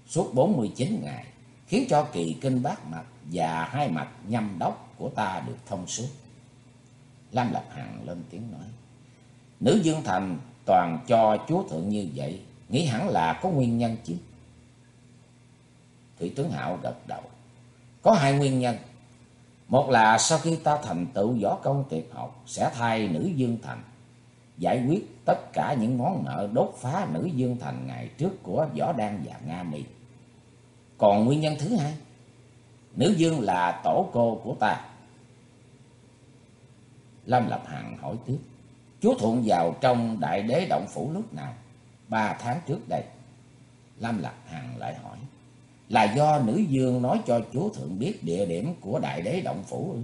suốt 49 ngày, khiến cho kỳ kinh bát mạch và hai mạch nhâm đốc của ta được thông suốt. Lam Lập Hằng lên tiếng nói, Nữ Dương Thành toàn cho chúa thượng như vậy, nghĩ hẳn là có nguyên nhân chứ. Thủy tướng Hạo gật đầu, có hai nguyên nhân. Một là sau khi ta thành tựu võ công tuyệt học sẽ thay nữ dương thành, giải quyết tất cả những món nợ đốt phá nữ dương thành ngày trước của võ đan và Nga Mỹ. Còn nguyên nhân thứ hai, nữ dương là tổ cô của ta. Lâm Lập Hằng hỏi tiếp, chúa thuận vào trong đại đế động phủ lúc nào? Ba tháng trước đây. Lâm lạc Hằng lại hỏi, là do nữ dương nói cho chúa thượng biết địa điểm của đại đế động phủ ư?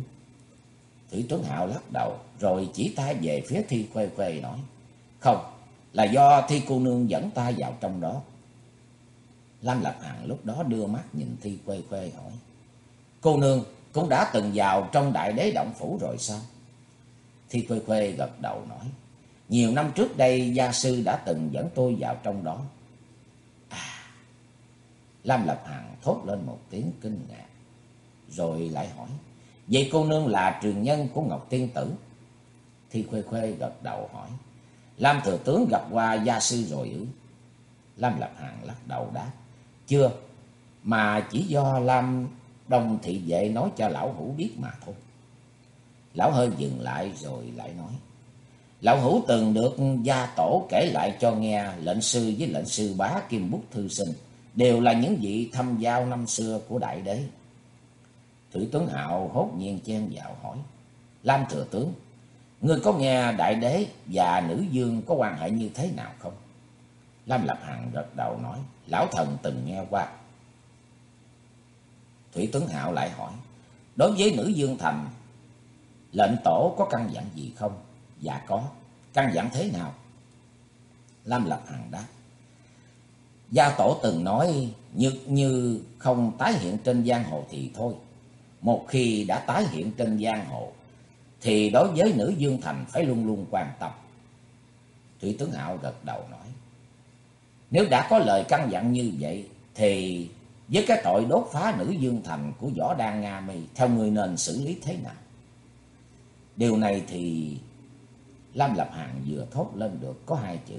Thủy Tuấn Hạo lắc đầu rồi chỉ tay về phía Thi Khuê Khuê nói, không, là do Thi cô nương dẫn ta vào trong đó. Lam lạc Hằng lúc đó đưa mắt nhìn Thi Khuê Khuê hỏi, cô nương cũng đã từng vào trong đại đế động phủ rồi sao? Thi Khuê Khuê gật đầu nói, nhiều năm trước đây gia sư đã từng dẫn tôi vào trong đó. À, Lam Lập Hằng thốt lên một tiếng kinh ngạc. Rồi lại hỏi. Vậy cô nương là truyền nhân của Ngọc Tiên Tử? Thi Khuê Khuê gật đầu hỏi. Lam Thừa Tướng gặp qua gia sư rồi ư? Lam Lập Hằng lắc đầu đáp. Chưa, mà chỉ do Lam đồng Thị Vệ nói cho Lão Hữu biết mà thôi. Lão hơi dừng lại rồi lại nói. Lão Hữu từng được gia tổ kể lại cho nghe lệnh sư với lệnh sư bá Kim Bút Thư Sinh đều là những vị thăm giao năm xưa của đại đế. Thủy Tuấn Hạo hốt nhiên chen vào hỏi, Lam Thừa Tướng, ngươi có nghe đại đế và nữ dương có quan hệ như thế nào không? Lam Lập Hằng gật đầu nói, lão thần từng nghe qua. Thủy Tuấn Hạo lại hỏi, đối với nữ dương thành, lệnh tổ có căn dặn gì không? Dạ có, căn dặn thế nào? Lam Lập Hằng đáp, Gia tổ từng nói như như không tái hiện trên giang hồ thì thôi. Một khi đã tái hiện trên giang hồ thì đối với nữ Dương Thành phải luôn luôn quan tâm. Thủy tướng Hạo gật đầu nói. Nếu đã có lời căn dặn như vậy thì với cái tội đốt phá nữ Dương Thành của Võ Đan Nga Mi theo người nên xử lý thế nào? Điều này thì Lam Lập hàng vừa thốt lên được có hai chữ.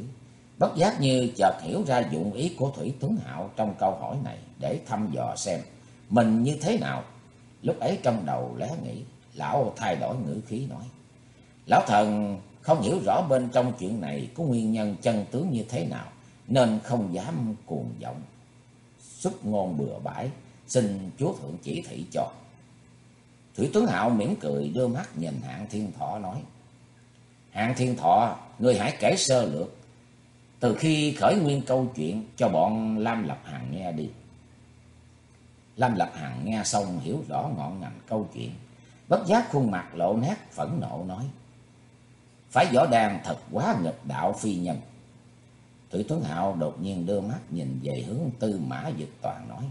Bất giác như chợt hiểu ra dụng ý của Thủy Tuấn Hạo trong câu hỏi này để thăm dò xem mình như thế nào. Lúc ấy trong đầu lé nghĩ, lão thay đổi ngữ khí nói. Lão thần không hiểu rõ bên trong chuyện này có nguyên nhân chân tướng như thế nào, nên không dám cuồng vọng. Xuất ngôn bừa bãi, xin chúa thượng chỉ thị cho. Thủy Tuấn Hạo mỉm cười đưa mắt nhìn Hạng Thiên Thọ nói. Hạng Thiên Thọ, người hãy kể sơ lược. Từ khi khởi nguyên câu chuyện cho bọn Lam Lập Hằng nghe đi. Lam Lập Hằng nghe xong hiểu rõ ngọn ngành câu chuyện. Bất giác khuôn mặt lộ nét phẫn nộ nói. Phải võ đàn thật quá nghịch đạo phi nhân. Thủy Tuấn Hạo đột nhiên đưa mắt nhìn về hướng tư mã dực toàn nói.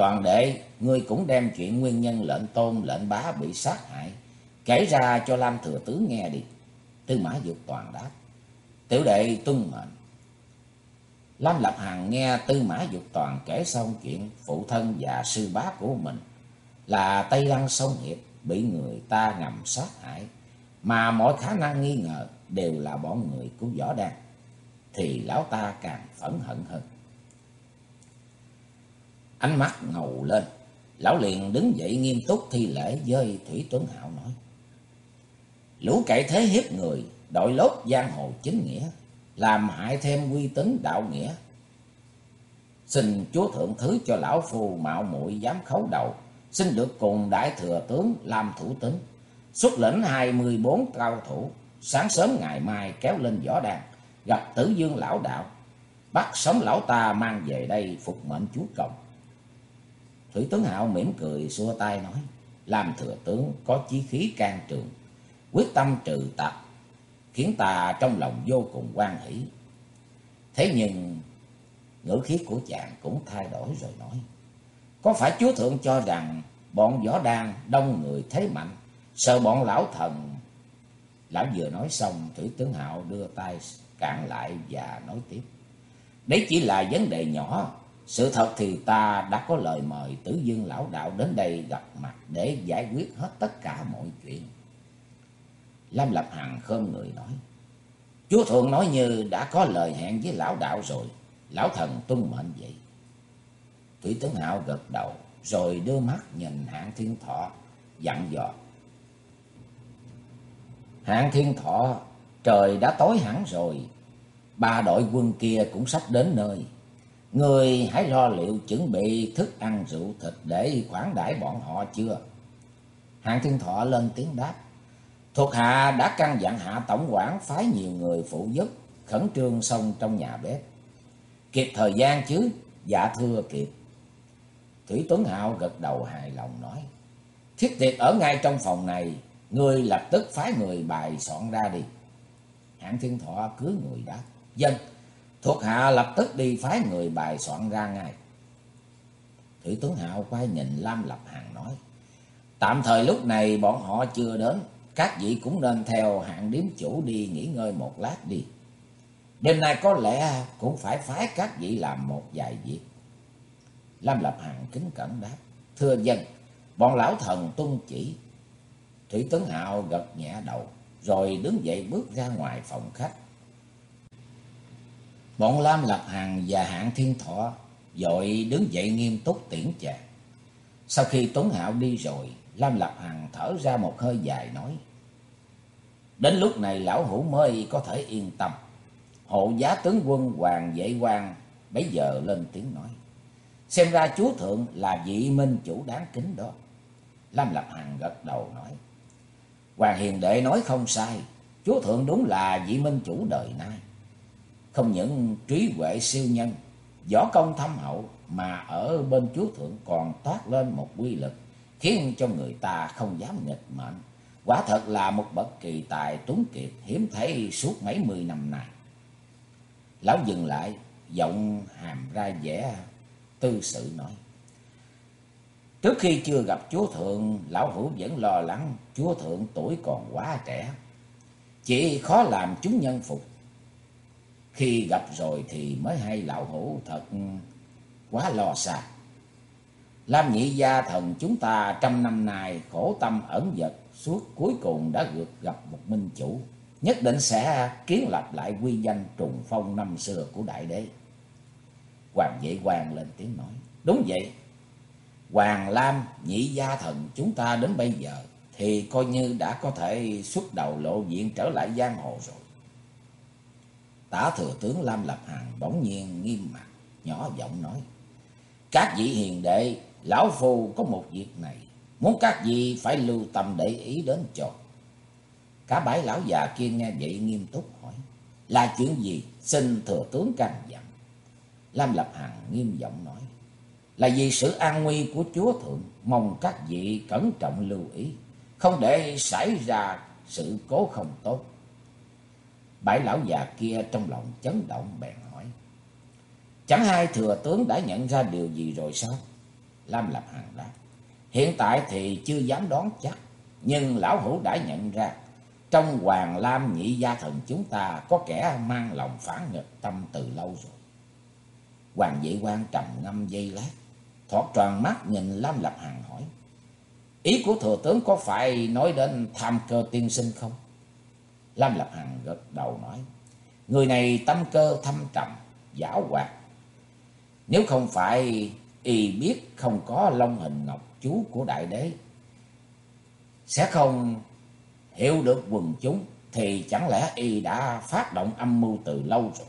Toàn đệ, ngươi cũng đem chuyện nguyên nhân lệnh tôn lệnh bá bị sát hại. Kể ra cho Lam Thừa Tướng nghe đi. Tư mã dục toàn đáp. Tiểu đệ tuân mệnh. Lam Lập Hằng nghe Tư Mã Dục Toàn kể xong chuyện phụ thân và sư bá của mình là Tây Lăng Sông Hiệp bị người ta ngầm sát hại, mà mọi khả năng nghi ngờ đều là bọn người của Võ Đan, thì lão ta càng phẫn hận hơn. Ánh mắt ngầu lên, lão liền đứng dậy nghiêm túc thi lễ với Thủy Tuấn Hạo nói. Lũ cậy thế hiếp người, đội lốt giang hồ chính nghĩa, làm hại thêm uy tín đạo nghĩa. Xin chúa thượng thứ cho lão phù mạo muội dám khấu đầu, xin được cùng đại thừa tướng làm thủ tính, xuất lĩnh hai mươi bốn cao thủ, sáng sớm ngày mai kéo lên võ đàn, gặp tử dương lão đạo, bắt sống lão ta mang về đây phục mệnh chúa công. Thủy tướng Hạo mỉm cười xua tay nói, làm thừa tướng có chí khí can trường, quyết tâm trừ tặc, khiến ta trong lòng vô cùng quan hỷ. Thế nhưng ngữ khí của chàng cũng thay đổi rồi nói. Có phải chúa thượng cho rằng bọn võ đan đông người thế mạnh, sợ bọn lão thần... Lão vừa nói xong, Thủy tướng Hạo đưa tay cản lại và nói tiếp. Đấy chỉ là vấn đề nhỏ. Sự thật thì ta đã có lời mời tử dương lão đạo đến đây gặp mặt để giải quyết hết tất cả mọi chuyện. Lâm Lập Hằng khom người nói. Chúa Thượng nói như đã có lời hẹn với lão đạo rồi. Lão thần tuân mệnh vậy. Thủy tướng Hạo gật đầu, rồi đưa mắt nhìn hạng thiên thọ, dặn dò. Hạng thiên thọ, trời đã tối hẳn rồi. Ba đội quân kia cũng sắp đến nơi. Người hãy lo liệu chuẩn bị thức ăn rượu thịt để khoản đãi bọn họ chưa? Hạng thiên thọ lên tiếng đáp. Thuộc hạ đã căn dặn hạ tổng quản phái nhiều người phụ giúp, khẩn trương xong trong nhà bếp. Kịp thời gian chứ, dạ thưa kịp. Thủy Tuấn Hạo gật đầu hài lòng nói. Thiết tiệc ở ngay trong phòng này, người lập tức phái người bài soạn ra đi. Hạng thiên thọ cứ người đáp. Dân, thuộc hạ lập tức đi phái người bài soạn ra ngay. Thủy tướng Hạo quay nhìn Lam Lập Hằng nói. Tạm thời lúc này bọn họ chưa đến, các vị cũng nên theo hạng điếm chủ đi nghỉ ngơi một lát đi. Đêm nay có lẽ cũng phải phái các vị làm một vài việc. Lam Lập Hằng kính cẩn đáp. Thưa dân, bọn lão thần tuân chỉ. Thủy tướng Hạo gật nhẹ đầu, rồi đứng dậy bước ra ngoài phòng khách. Bọn Lam Lập Hằng và Hạng Thiên Thọ dội đứng dậy nghiêm túc tiễn chàng. Sau khi Tuấn Hạo đi rồi, Lam Lập Hằng thở ra một hơi dài nói. Đến lúc này lão hữu mới có thể yên tâm. Hộ giá tướng quân Hoàng Vệ quan bấy giờ lên tiếng nói. Xem ra chúa thượng là vị minh chủ đáng kính đó. Lam Lập Hằng gật đầu nói. Hoàng Hiền Đệ nói không sai. Chúa thượng đúng là vị minh chủ đời nay. Không những trí huệ siêu nhân, võ công thâm hậu mà ở bên chúa thượng còn toát lên một quy lực khiến cho người ta không dám nghịch mệnh. Quả thật là một bậc kỳ tài tuấn kiệt hiếm thấy suốt mấy mươi năm nay. Lão dừng lại, giọng hàm ra vẻ tư sự nói. Trước khi chưa gặp chúa thượng, lão hữu vẫn lo lắng chúa thượng tuổi còn quá trẻ. Chỉ khó làm chúng nhân phục. Khi gặp rồi thì mới hay lão hổ thật quá lo xa. Lam nhị gia thần chúng ta trăm năm nay khổ tâm ẩn vật suốt cuối cùng đã được gặp một minh chủ. Nhất định sẽ kiến lập lại quy danh trùng phong năm xưa của đại đế. Hoàng dễ hoàng lên tiếng nói. Đúng vậy. Hoàng Lam nhị gia thần chúng ta đến bây giờ thì coi như đã có thể xuất đầu lộ diện trở lại giang hồ rồi. Tả thừa tướng Lam Lập Hằng bỗng nhiên nghiêm mặt, nhỏ giọng nói. Các vị hiền đệ, lão phu có một việc này, muốn các vị phải lưu tâm để ý đến cho. Cả bãi lão già kia nghe vậy nghiêm túc hỏi, là chuyện gì? Xin thừa tướng căn dặn. Lam Lập Hằng nghiêm giọng nói, là vì sự an nguy của chúa thượng, mong các vị cẩn trọng lưu ý, không để xảy ra sự cố không tốt. Bãi lão già kia trong lòng chấn động bèn hỏi. Chẳng hai thừa tướng đã nhận ra điều gì rồi sao? Lam Lập Hằng đáp. Hiện tại thì chưa dám đoán chắc. Nhưng lão hữu đã nhận ra. Trong Hoàng Lam nhị gia thần chúng ta có kẻ mang lòng phản nghịch tâm từ lâu rồi. Hoàng vệ quan trầm ngâm dây lát. Thoạt tròn mắt nhìn Lam Lập Hằng hỏi. Ý của thừa tướng có phải nói đến tham cơ tiên sinh không? Lam Lập Hằng gật đầu nói. Người này tâm cơ thâm trầm, giả hoạt. Nếu không phải y biết không có long hình ngọc chú của đại đế. Sẽ không hiểu được quần chúng. Thì chẳng lẽ y đã phát động âm mưu từ lâu rồi.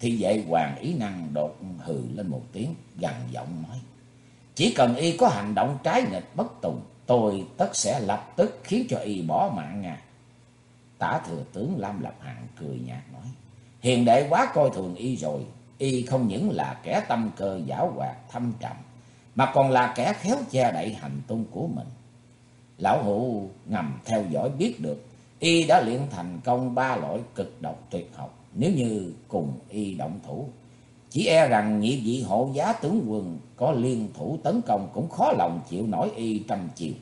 Thì vậy Hoàng Ý Năng đột hừ lên một tiếng, gần giọng nói. Chỉ cần y có hành động trái nghịch bất tùng, tôi tất sẽ lập tức khiến cho y bỏ mạng ngài. Tả thừa tướng Lam Lập Hạng cười nhạt nói. Hiền đệ quá coi thường y rồi. Y không những là kẻ tâm cơ giả hoạt, thâm trầm. Mà còn là kẻ khéo che đậy hành tung của mình. Lão hữu ngầm theo dõi biết được. Y đã luyện thành công ba loại cực độc tuyệt học. Nếu như cùng y động thủ. Chỉ e rằng nhị vị hộ giá tướng quân có liên thủ tấn công cũng khó lòng chịu nổi y trăm chiều.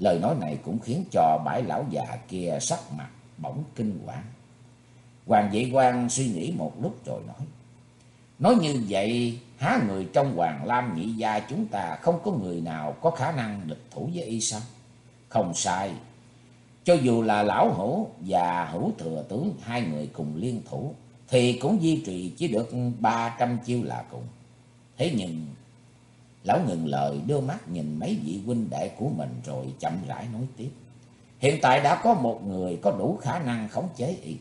Lời nói này cũng khiến cho bãi lão già kia sắc mặt bỗng kinh hoàng. Hoàng dị quan suy nghĩ một lúc rồi nói. Nói như vậy, há người trong Hoàng Lam nhị gia chúng ta không có người nào có khả năng địch thủ với y sao? Không sai. Cho dù là lão hữu và hữu thừa tướng hai người cùng liên thủ, thì cũng duy trì chỉ được ba trăm chiêu là cùng. Thế nhưng Lão ngừng lời đưa mắt nhìn mấy vị huynh đệ của mình rồi chậm rãi nói tiếp. Hiện tại đã có một người có đủ khả năng khống chế y.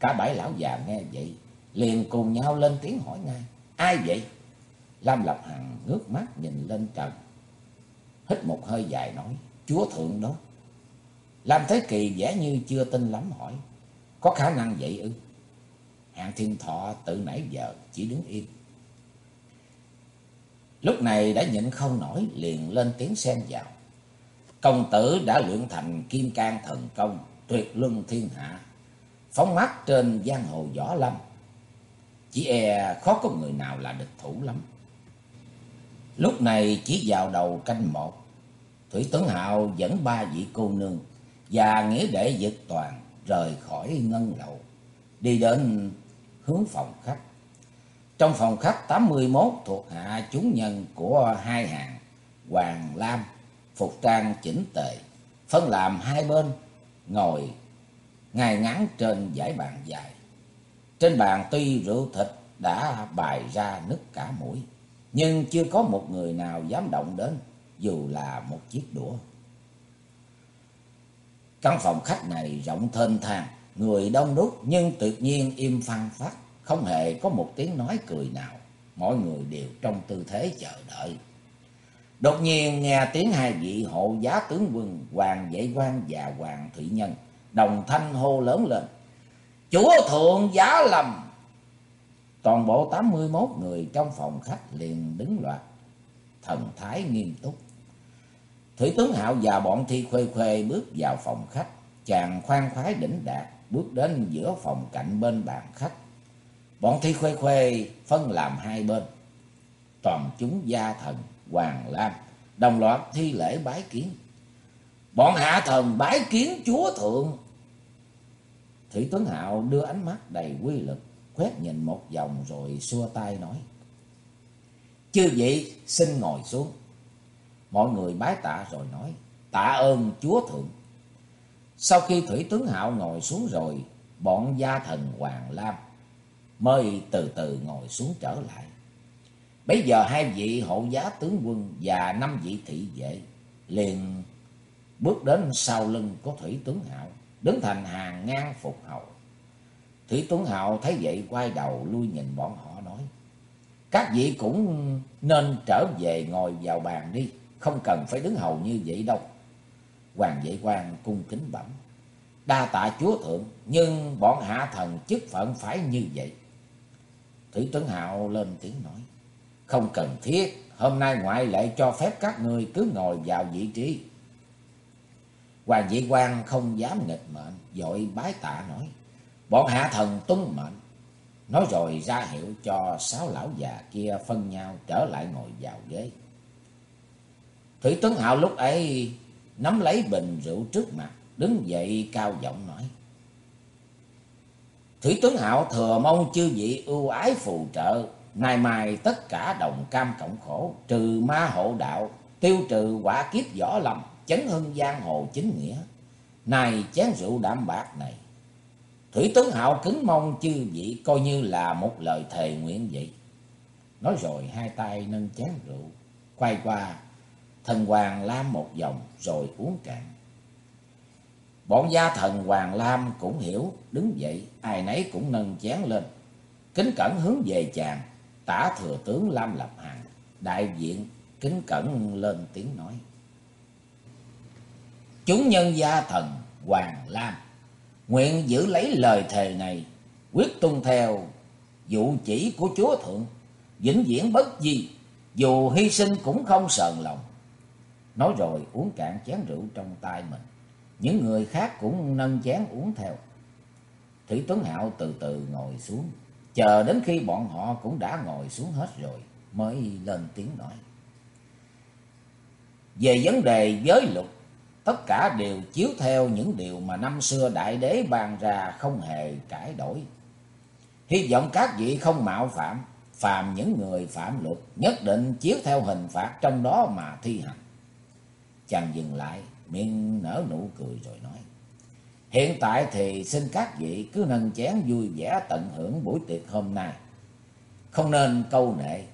Cả bảy lão già nghe vậy, liền cùng nhau lên tiếng hỏi ngay. Ai vậy? Lam Lập Hằng ngước mắt nhìn lên trần. Hít một hơi dài nói, chúa thượng đó. Lam Thế Kỳ vẻ như chưa tin lắm hỏi, có khả năng vậy ư? Hạng thiên thọ từ nãy giờ chỉ đứng yên Lúc này đã nhịn không nổi liền lên tiếng xen vào. Công tử đã luyện thành kim can thần công, tuyệt luân thiên hạ. Phóng mắt trên giang hồ võ lâm. Chỉ e khó có người nào là địch thủ lắm. Lúc này chỉ vào đầu canh một. Thủy Tuấn Hạo dẫn ba vị cô nương và nghĩa đệ dực toàn rời khỏi ngân lậu. Đi đến hướng phòng khách. Trong phòng khách 81 thuộc hạ chúng nhân của hai hàng Hoàng Lam, phục trang chỉnh tề, phân làm hai bên, ngồi ngay ngắn trên giải bàn dài. Trên bàn tuy rượu thịt đã bày ra nứt cả mũi, nhưng chưa có một người nào dám động đến, dù là một chiếc đũa. Căn phòng khách này rộng thênh thang, người đông đúc nhưng tuyệt nhiên im phăng phát không hề có một tiếng nói cười nào, mọi người đều trong tư thế chờ đợi. Đột nhiên nghe tiếng hai vị hộ giá tướng quân Hoàng Vệ Quan và Hoàng Thủy Nhân đồng thanh hô lớn lên. Chúa thượng giá lầm! Toàn bộ tám mươi 81 người trong phòng khách liền đứng loạt, thần thái nghiêm túc. Thủy tướng Hạo và bọn thi khuê khuê bước vào phòng khách, chàng khoan khoái đỉnh đạt, bước đến giữa phòng cạnh bên bàn khách, Bọn thi khuê khuê phân làm hai bên. Toàn chúng gia thần, Hoàng Lam, đồng loạt thi lễ bái kiến. Bọn hạ thần bái kiến chúa thượng. Thủy Tuấn Hạo đưa ánh mắt đầy quy lực, quét nhìn một vòng rồi xua tay nói. Chư vị xin ngồi xuống. Mọi người bái tạ rồi nói, tạ ơn chúa thượng. Sau khi Thủy tuấn Hạo ngồi xuống rồi, bọn gia thần Hoàng Lam mới từ từ ngồi xuống trở lại. Bây giờ hai vị hộ giá tướng quân và năm vị thị vệ liền bước đến sau lưng của Thủy Tướng Hạo, đứng thành hàng ngang phục hậu. Thủy Tướng Hạo thấy vậy quay đầu lui nhìn bọn họ nói, các vị cũng nên trở về ngồi vào bàn đi, không cần phải đứng hầu như vậy đâu. Hoàng vệ quan cung kính bẩm. Đa tạ chúa thượng, nhưng bọn hạ thần chức phận phải như vậy. Thủy Tuấn Hạo lên tiếng nói. Không cần thiết, hôm nay ngoại lệ cho phép các người cứ ngồi vào vị trí. Hoàng vị quan không dám nghịch mệnh, dội bái tạ nói. Bọn hạ thần tuân mệnh. Nói rồi ra hiệu cho sáu lão già kia phân nhau trở lại ngồi vào ghế. Thủy Tuấn Hạo lúc ấy nắm lấy bình rượu trước mặt, đứng dậy cao giọng nói. Thủy Tuấn Hạo thừa mong chư vị ưu ái phù trợ, nay mai tất cả đồng cam cộng khổ, trừ ma hộ đạo, tiêu trừ quả kiếp võ lâm, chấn hưng giang hồ chính nghĩa. Này chén rượu đảm bạc này, Thủy Tuấn Hạo kính mong chư vị coi như là một lời thề nguyện vậy. Nói rồi hai tay nâng chén rượu, quay qua thần Hoàng Lam một vòng rồi uống cạn. Bọn gia thần Hoàng Lam cũng hiểu, đứng dậy, ai nấy cũng nâng chén lên. Kính cẩn hướng về chàng, tả thừa tướng Lam Lập Hằng, đại diện kính cẩn lên tiếng nói. Chúng nhân gia thần Hoàng Lam, nguyện giữ lấy lời thề này, quyết tuân theo dụ chỉ của Chúa Thượng, vĩnh viễn bất di, dù hy sinh cũng không sờn lòng. Nói rồi uống cạn chén rượu trong tay mình. Những người khác cũng nâng chén uống theo. Thủy Tuấn Hạo từ từ ngồi xuống. Chờ đến khi bọn họ cũng đã ngồi xuống hết rồi. Mới lên tiếng nói. Về vấn đề giới luật. Tất cả đều chiếu theo những điều mà năm xưa đại đế bàn ra không hề cải đổi. Hy vọng các vị không mạo phạm. Phàm những người phạm luật nhất định chiếu theo hình phạt trong đó mà thi hành. Chàng dừng lại, miệng nở nụ cười rồi nói. Hiện tại thì xin các vị cứ nâng chén vui vẻ tận hưởng buổi tiệc hôm nay. Không nên câu nệ.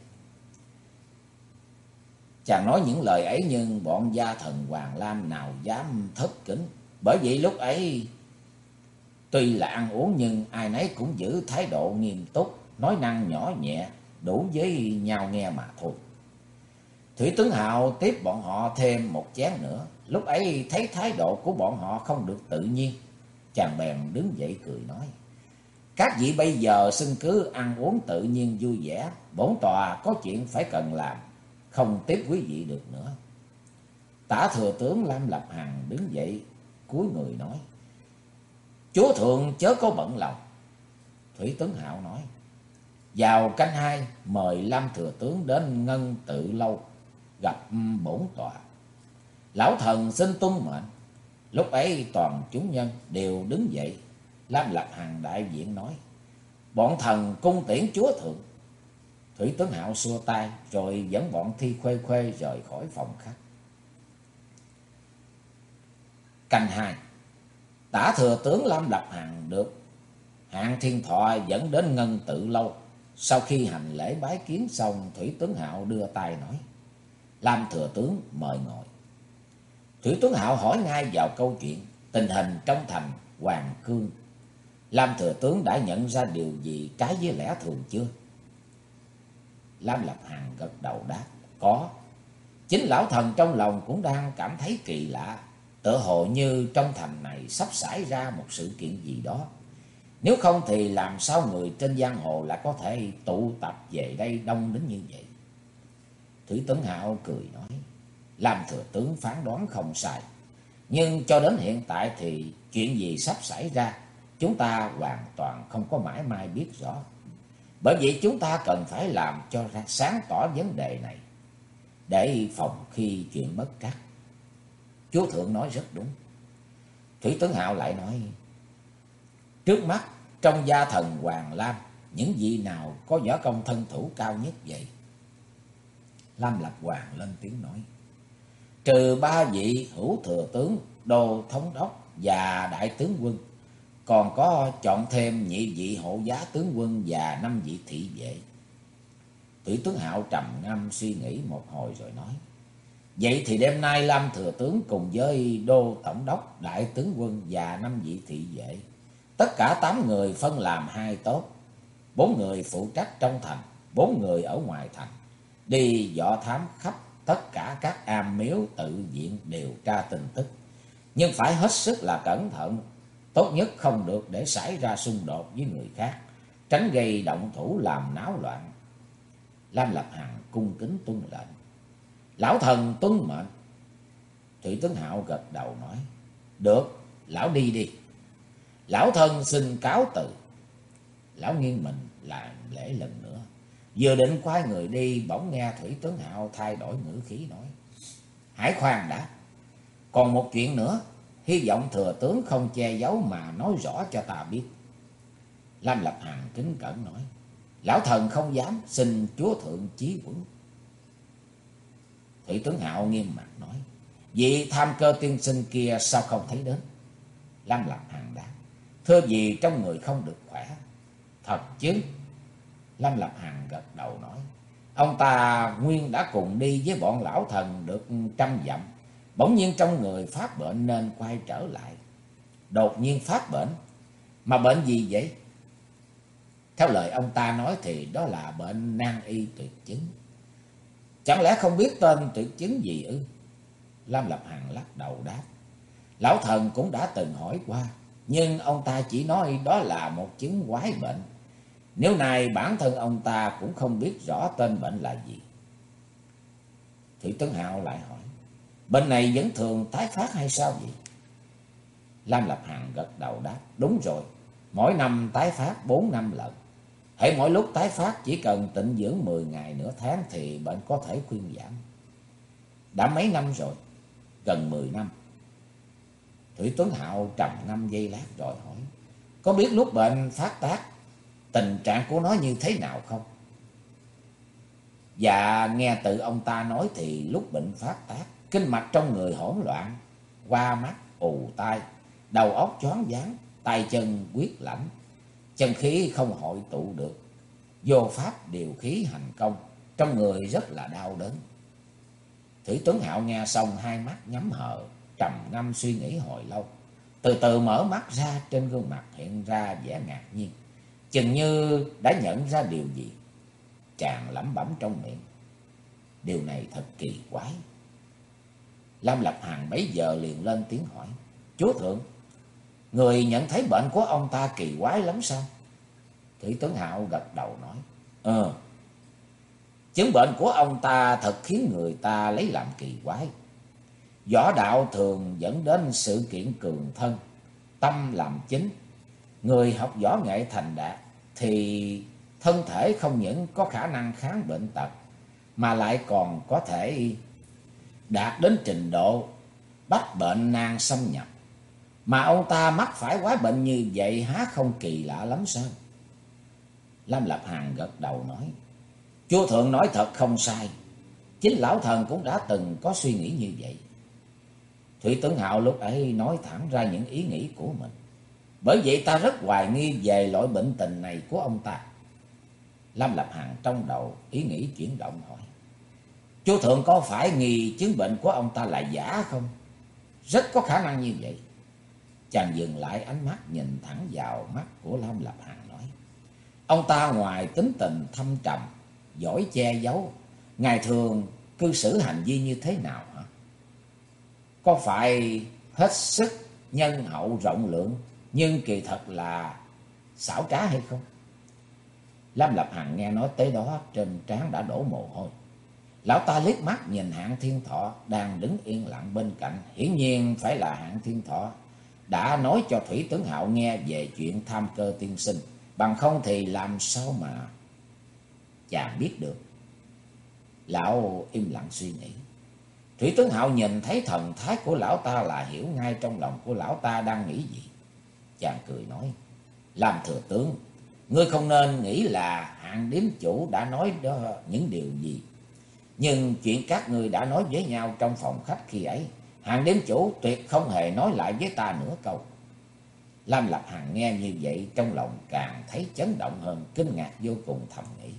Chàng nói những lời ấy nhưng bọn gia thần Hoàng Lam nào dám thất kính. Bởi vậy lúc ấy tuy là ăn uống nhưng ai nấy cũng giữ thái độ nghiêm túc, nói năng nhỏ nhẹ, đủ với nhau nghe mà thôi. Thủy Tướng hào tiếp bọn họ thêm một chén nữa. Lúc ấy thấy thái độ của bọn họ không được tự nhiên. Chàng bèn đứng dậy cười nói. Các vị bây giờ xin cứ ăn uống tự nhiên vui vẻ. Bổn tòa có chuyện phải cần làm. Không tiếp quý vị được nữa. Tả thừa tướng Lam Lập Hằng đứng dậy, cúi người nói. Chúa thượng chớ có bận lòng. Thủy Tướng Hạo nói. Vào canh hai, mời Lam thừa tướng đến ngân tự lâu, gặp bổn tòa. Lão thần xin tung mệnh. Lúc ấy toàn chúng nhân đều đứng dậy. Lam Lập Hằng đại diện nói. Bọn thần cung tiễn chúa thượng. Thủy Tuấn Hạo xua tay rồi dẫn bọn thi khuê khuê rời khỏi phòng khách. Canh hai Tả thừa tướng Lam Lập Hằng được Hạng Thiên Thọ dẫn đến ngân tự lâu. Sau khi hành lễ bái kiến xong, Thủy Tuấn Hạo đưa tay nói. Lam Thừa Tướng mời ngồi. Thủy Tuấn Hạo hỏi ngay vào câu chuyện tình hình trong thành Hoàng Cương. Lam Thừa Tướng đã nhận ra điều gì trái với lẽ thường chưa? Lam Lập Hằng gật đầu đáp, có. Chính lão thần trong lòng cũng đang cảm thấy kỳ lạ. Tự hồ như trong thành này sắp xảy ra một sự kiện gì đó. Nếu không thì làm sao người trên giang hồ lại có thể tụ tập về đây đông đến như vậy? Thủy Tuấn Hạo cười nói. Làm thừa tướng phán đoán không sai. Nhưng cho đến hiện tại thì chuyện gì sắp xảy ra. Chúng ta hoàn toàn không có mãi mai biết rõ. Bởi vậy chúng ta cần phải làm cho ra sáng tỏ vấn đề này. Để phòng khi chuyện bất trắc. Chúa Thượng nói rất đúng. Thủy Tướng Hạo lại nói. Trước mắt, trong gia thần Hoàng Lam. Những vị nào có võ công thân thủ cao nhất vậy? Lam Lập Hoàng lên tiếng nói. Trừ ba vị hữu thừa tướng, đô thống đốc và đại tướng quân. Còn có chọn thêm nhị vị hộ giá tướng quân và năm vị thị vệ. Thủy tướng Hạo trầm ngâm suy nghĩ một hồi rồi nói. Vậy thì đêm nay Lam Thừa Tướng cùng với Đô Tổng đốc, Đại tướng quân và năm vị thị vệ. Tất cả tám người phân làm hai tốt. Bốn người phụ trách trong thành, bốn người ở ngoài thành. Đi dọ thám khắp tất cả các am miếu tự viện điều tra tin tức. Nhưng phải hết sức là cẩn thận. Tốt nhất không được để xảy ra xung đột với người khác. Tránh gây động thủ làm náo loạn. Lam Lập Hằng cung kính tuân lệnh. Lão thần tuân mệnh. Thủy tướng Hạo gật đầu nói. Được, lão đi đi. Lão thần xin cáo từ. Lão nghiêng mình làm lễ lần nữa. Vừa định quay người đi, bỗng nghe Thủy tướng Hạo thay đổi ngữ khí nói. hải khoan đã. Còn một chuyện nữa, hy vọng thừa tướng không che giấu mà nói rõ cho ta biết. Lam Lập Hằng kính cẩn nói. Lão thần không dám, xin chúa thượng chí quẩn. Thủy tướng Hạo nghiêm mặt nói. Vị tham cơ tiên sinh kia sao không thấy đến? Lam Lập Hằng đã Thưa gì trong người không được khỏe. Thật chứ. Lâm Lập Hằng gật đầu nói. Ông ta nguyên đã cùng đi với bọn lão thần được trăm dặm. Bỗng nhiên trong người phát bệnh nên quay trở lại. Đột nhiên phát bệnh. Mà bệnh gì vậy? Theo lời ông ta nói thì đó là bệnh nan y tuyệt chứng. Chẳng lẽ không biết tên tuyệt chứng gì ư? Lam Lập Hằng lắc đầu đáp. Lão thần cũng đã từng hỏi qua. Nhưng ông ta chỉ nói đó là một chứng quái bệnh. Nếu này bản thân ông ta cũng không biết rõ tên bệnh là gì. Thủy Tấn Hạo lại hỏi. Bệnh này vẫn thường tái phát hay sao vậy? Lam Lập Hằng gật đầu đáp. Đúng rồi. Mỗi năm tái phát 4 năm lần. Hãy mỗi lúc tái phát chỉ cần tịnh dưỡng 10 ngày nửa tháng thì bệnh có thể khuyên giảm. Đã mấy năm rồi? Gần 10 năm. Thủy Tuấn Hạo trầm năm giây lát rồi hỏi. Có biết lúc bệnh phát tác tình trạng của nó như thế nào không? và nghe từ ông ta nói thì lúc bệnh phát tác, kinh mạch trong người hỗn loạn, qua mắt, ù tai, đầu óc choáng váng, tay chân quyết lãnh, chân khí không hội tụ được, vô pháp điều khí hành công, trong người rất là đau đớn. Thủy Tuấn Hạo nghe xong hai mắt nhắm hờ, trầm ngâm suy nghĩ hồi lâu, từ từ mở mắt ra trên gương mặt hiện ra vẻ ngạc nhiên chừng như đã nhận ra điều gì. Chàng lẩm bẩm trong miệng. Điều này thật kỳ quái. Lam Lập Hằng bấy giờ liền lên tiếng hỏi. Chúa Thượng, người nhận thấy bệnh của ông ta kỳ quái lắm sao? Thủy Tướng Hạo gật đầu nói. Ờ, chứng bệnh của ông ta thật khiến người ta lấy làm kỳ quái. Võ đạo thường dẫn đến sự kiện cường thân, tâm làm chính. Người học võ nghệ thành đạt thì thân thể không những có khả năng kháng bệnh tật, mà lại còn có thể đạt đến trình độ bắt bệnh nan xâm nhập. Mà ông ta mắc phải quái bệnh như vậy há không kỳ lạ lắm sao? Lâm Lập hàn gật đầu nói. Chúa Thượng nói thật không sai. Chính lão thần cũng đã từng có suy nghĩ như vậy. Thủy tướng Hạo lúc ấy nói thẳng ra những ý nghĩ của mình. Bởi vậy ta rất hoài nghi về loại bệnh tình này của ông ta. Lâm Lập Hằng trong đầu ý nghĩ chuyển động hỏi. Chú Thượng có phải nghi chứng bệnh của ông ta là giả không? Rất có khả năng như vậy. Chàng dừng lại ánh mắt nhìn thẳng vào mắt của Lâm Lập Hằng nói. Ông ta ngoài tính tình thâm trầm, giỏi che giấu, ngày thường cư xử hành vi như thế nào hả? Có phải hết sức nhân hậu rộng lượng nhưng kỳ thật là xảo trá hay không? Lâm Lập Hằng nghe nói tới đó, trên trán đã đổ mồ hôi. Lão ta liếc mắt nhìn hạng thiên thọ đang đứng yên lặng bên cạnh. Hiển nhiên phải là hạng thiên thọ đã nói cho Thủy Tướng Hạo nghe về chuyện tham cơ tiên sinh. Bằng không thì làm sao mà chàng biết được. Lão im lặng suy nghĩ. Thủy tướng Hạo nhìn thấy thần thái của lão ta là hiểu ngay trong lòng của lão ta đang nghĩ gì. Chàng cười nói, làm thừa tướng, ngươi không nên nghĩ là hạng điếm chủ đã nói đó những điều gì. Nhưng chuyện các ngươi đã nói với nhau trong phòng khách khi ấy, hạng điếm chủ tuyệt không hề nói lại với ta nửa câu. Lam Lập Hằng nghe như vậy trong lòng càng thấy chấn động hơn, kinh ngạc vô cùng thầm nghĩ.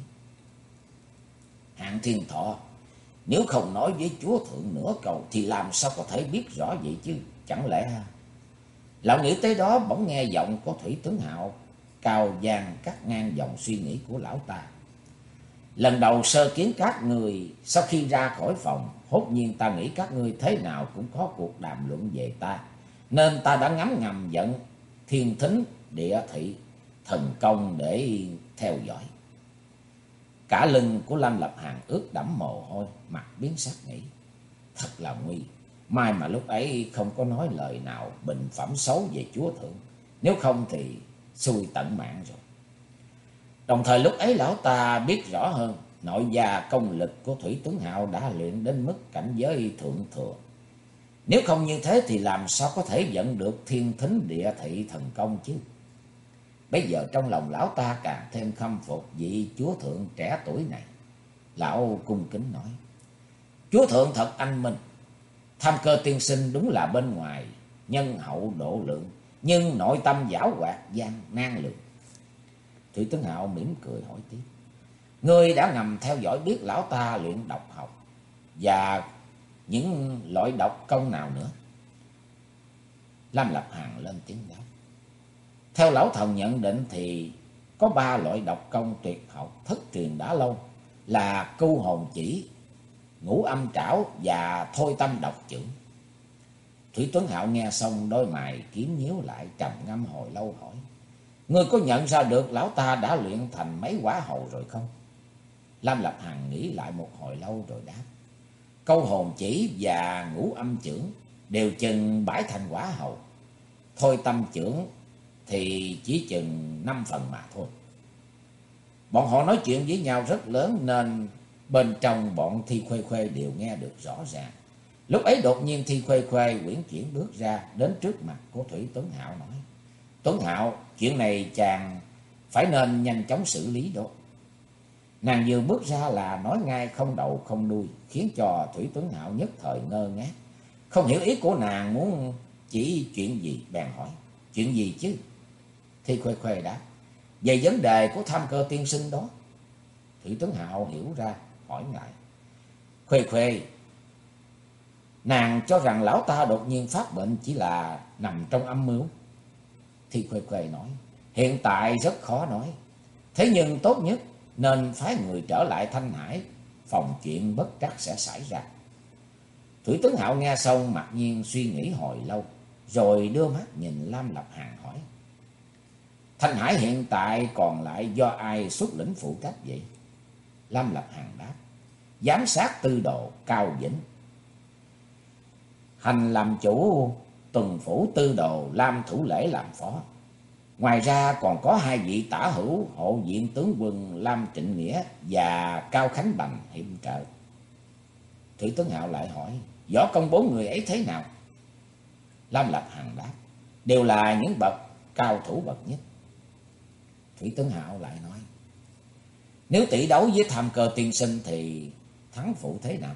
Hạng Thiên Thọ, nếu không nói với chúa thượng nửa câu thì làm sao có thể biết rõ vậy chứ? Chẳng lẽ... Lão nghĩ tới đó bỗng nghe giọng của Thủy Tướng Hạo cao vàng cắt ngang dòng suy nghĩ của lão ta. Lần đầu sơ kiến các người sau khi ra khỏi phòng, hốt nhiên ta nghĩ các ngươi thế nào cũng có cuộc đàm luận về ta. Nên ta đã ngắm ngầm giận thiên thính địa thị thần công để theo dõi. Cả lưng của Lâm Lập Hàng ướt đẫm mồ hôi, mặt biến sắc nghĩ. Thật là nguy, mai mà lúc ấy không có nói lời nào bình phẩm xấu về chúa thượng. Nếu không thì xui tận mạng rồi. Đồng thời lúc ấy lão ta biết rõ hơn, nội gia công lực của Thủy Tuấn Hạo đã luyện đến mức cảnh giới thượng thừa. Nếu không như thế thì làm sao có thể dẫn được thiên thính địa thị thần công chứ? Bây giờ trong lòng lão ta càng thêm khâm phục vị chúa thượng trẻ tuổi này. Lão cung kính nói. Chúa thượng thật anh minh. Tham cơ tiên sinh đúng là bên ngoài nhân hậu độ lượng. Nhưng nội tâm giảo hoạt gian nan lượng. Thủy Tướng Hạo mỉm cười hỏi tiếp. Ngươi đã ngầm theo dõi biết lão ta luyện độc học. Và những loại độc công nào nữa? Lam Lập Hằng lên tiếng đáp. Theo lão thần nhận định thì có ba loại độc công tuyệt học thất truyền đã lâu là câu hồn chỉ, ngũ âm trảo và thôi tâm độc chữ. Thủy Tuấn Hạo nghe xong đôi mày kiếm nhíu lại, trầm ngâm hồi lâu hỏi. Ngươi có nhận ra được lão ta đã luyện thành mấy quả hầu rồi không? Lam Lập Hằng nghĩ lại một hồi lâu rồi đáp. Câu hồn chỉ và ngũ âm trưởng đều chừng bãi thành quả hầu. Thôi tâm trưởng thì chỉ chừng năm phần mà thôi. Bọn họ nói chuyện với nhau rất lớn nên bên trong bọn Thi Khuê Khuê đều nghe được rõ ràng. Lúc ấy đột nhiên Thi Khuê Khuê quyển chuyển bước ra đến trước mặt của Thủy Tuấn Hạo nói. Tuấn Hạo, chuyện này chàng phải nên nhanh chóng xử lý đó. Nàng vừa bước ra là nói ngay không đầu không đuôi, khiến cho Thủy Tuấn Hạo nhất thời ngơ ngác. Không hiểu ý của nàng muốn chỉ chuyện gì, bèn hỏi. Chuyện gì chứ? Thi Khuê Khuê đáp. Về vấn đề của tham cơ tiên sinh đó. Thủy Tuấn Hạo hiểu ra, hỏi ngài. Khuê Khuê, nàng cho rằng lão ta đột nhiên phát bệnh chỉ là nằm trong âm mưu. thì Khuê Khuê nói, hiện tại rất khó nói. Thế nhưng tốt nhất nên phái người trở lại Thanh Hải, phòng chuyện bất trắc sẽ xảy ra. Thủy tướng Hạo nghe xong mặc nhiên suy nghĩ hồi lâu, rồi đưa mắt nhìn Lam Lập Hàng hỏi. Thanh Hải hiện tại còn lại do ai xuất lĩnh phụ trách vậy? Lam Lập Hàng đáp. Giám sát tư đồ Cao Vĩnh. Hành làm chủ tuần phủ tư đồ Lam Thủ Lễ làm phó. Ngoài ra còn có hai vị tả hữu hộ diện tướng quân Lam Trịnh Nghĩa và Cao Khánh Bằng hiệp trợ. Thủy Tuấn Hạo lại hỏi, võ công bốn người ấy thế nào? Lam Lập Hằng đáp, đều là những bậc cao thủ bậc nhất. Thủy Tuấn Hạo lại nói, nếu tỷ đấu với tham cơ tiên sinh thì thắng phụ thế nào?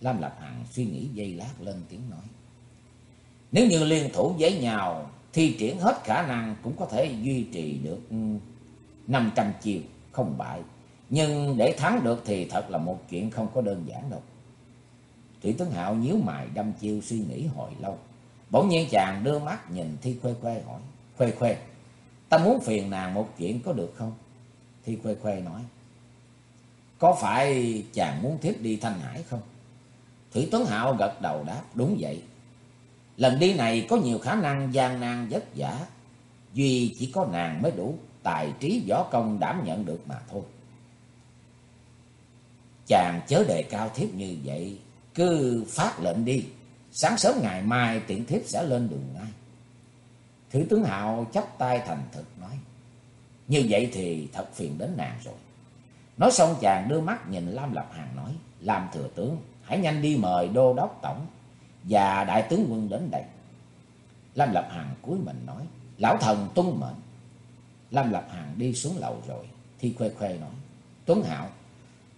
Lam Lập Hằng suy nghĩ giây lát lên tiếng nói. Nếu như liên thủ với nhau thi triển hết khả năng cũng có thể duy trì được ừ, 500 chiều không bại. Nhưng để thắng được thì thật là một chuyện không có đơn giản đâu. Thủy Tuấn Hạo nhíu mày đâm chiêu suy nghĩ hồi lâu. Bỗng nhiên chàng đưa mắt nhìn Thi Khuê Khuê hỏi. Khuê Khuê, ta muốn phiền nàng một chuyện có được không? Thi Khuê Khuê nói. Có phải chàng muốn thiếp đi Thanh Hải không? Thủy Tuấn Hạo gật đầu đáp. Đúng vậy. Lần đi này có nhiều khả năng gian nan vất vả. Duy chỉ có nàng mới đủ, tài trí võ công đảm nhận được mà thôi. Chàng chớ đề cao thiếp như vậy. Cứ phát lệnh đi. Sáng sớm ngày mai tiện thiếp sẽ lên đường ngay. Thủy tướng Hạo chắp tay thành thực nói. Như vậy thì thật phiền đến nàng rồi. Nói xong chàng đưa mắt nhìn Lam Lập Hàn nói, Lam thừa tướng, hãy nhanh đi mời đô đốc tổng và đại tướng quân đến đây. Lam Lập Hàn cúi mình nói, lão thần tuân mệnh. Lam Lập Hàn đi xuống lầu rồi, Thi Khuê Khuê nói, Tuấn Hạo,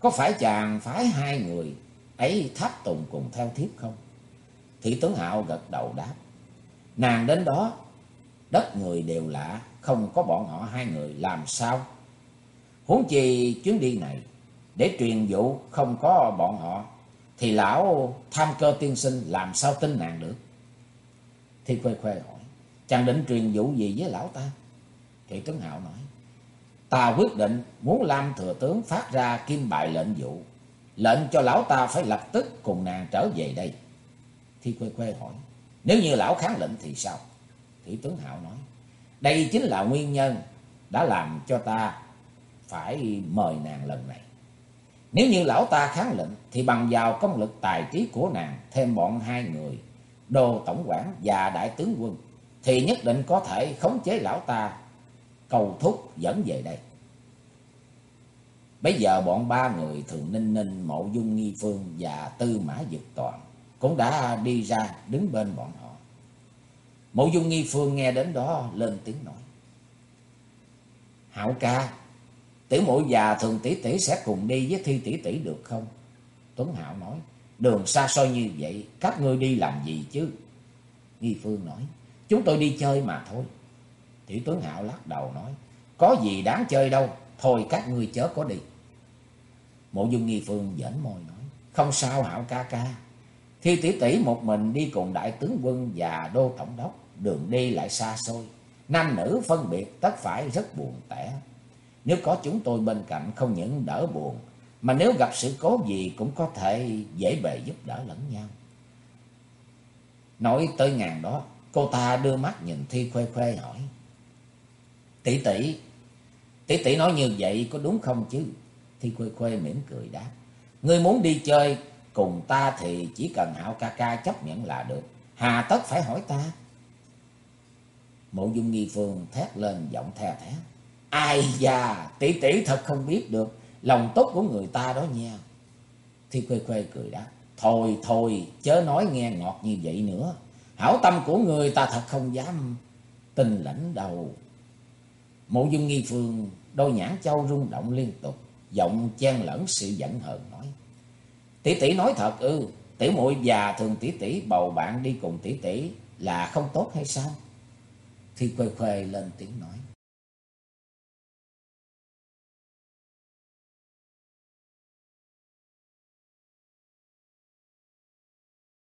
có phải chàng phái hai người ấy tháp tùng cùng theo thiếp không? Thị Tuấn Hạo gật đầu đáp, nàng đến đó, đất người đều lạ, không có bọn họ hai người làm sao? Huống chi chuyến đi này, để truyền dụ không có bọn họ, thì lão tham cơ tiên sinh làm sao tin nàng được? Thi Khuê Khuê hỏi, chàng định truyền dụ gì với lão ta? Thị Tuấn Hạo nói, ta quyết định muốn Lam Thừa Tướng phát ra kim bài lệnh dụ, lệnh cho lão ta phải lập tức cùng nàng trở về đây. Thi Khuê Khuê hỏi, nếu như lão kháng lệnh thì sao? Thị Tuấn Hạo nói, đây chính là nguyên nhân đã làm cho ta phải mời nàng lần này. Nếu như lão ta kháng lệnh thì bằng vào công lực tài trí của nàng thêm bọn hai người, đô tổng quản và đại tướng quân, thì nhất định có thể khống chế lão ta cầu thúc dẫn về đây. Bây giờ bọn ba người Thường Ninh Ninh, Mộ Dung Nghi Phương và Tư Mã Dực Toàn cũng đã đi ra đứng bên bọn họ. Mộ Dung Nghi Phương nghe đến đó lên tiếng nói. Hảo ca, tiểu mộ già thường tỷ tỷ sẽ cùng đi với thi tỷ tỷ được không? Tuấn Hạo nói, đường xa xôi như vậy, các ngươi đi làm gì chứ? Nghi Phương nói, chúng tôi đi chơi mà thôi. Tiểu Tuấn Hạo lắc đầu nói, có gì đáng chơi đâu, thôi các ngươi chớ có đi. Mộ Dung Nghi Phương dẫn môi nói, không sao Hạo ca ca. Thi tỷ tỷ một mình đi cùng đại tướng quân và đô tổng đốc, đường đi lại xa xôi. Nam nữ phân biệt tất phải rất buồn tẻ. Nếu có chúng tôi bên cạnh không những đỡ buồn, mà nếu gặp sự cố gì cũng có thể dễ bề giúp đỡ lẫn nhau. Nói tới ngàn đó, cô ta đưa mắt nhìn Thi Khuê Khuê hỏi. Tỷ tỷ, tỷ tỷ nói như vậy có đúng không chứ? Thi Khuê Khuê mỉm cười đáp. Ngươi muốn đi chơi cùng ta thì chỉ cần Hạo ca ca chấp nhận là được. Hà tất phải hỏi ta. Mộ dung nghi phương thét lên giọng thè thé. Ai da, tỷ tỷ thật không biết được lòng tốt của người ta đó nha. Thi Khuê Khuê cười đáp. Thôi thôi, chớ nói nghe ngọt như vậy nữa. Hảo tâm của người ta thật không dám tình lãnh đầu. Mộ dung nghi phương, đôi nhãn châu rung động liên tục, giọng chen lẫn sự giận hờn nói. Tỷ tỷ nói thật ư, tiểu muội già thường tỷ tỷ bầu bạn đi cùng tỷ tỷ là không tốt hay sao? Thi quầy quầy lên tiếng nói.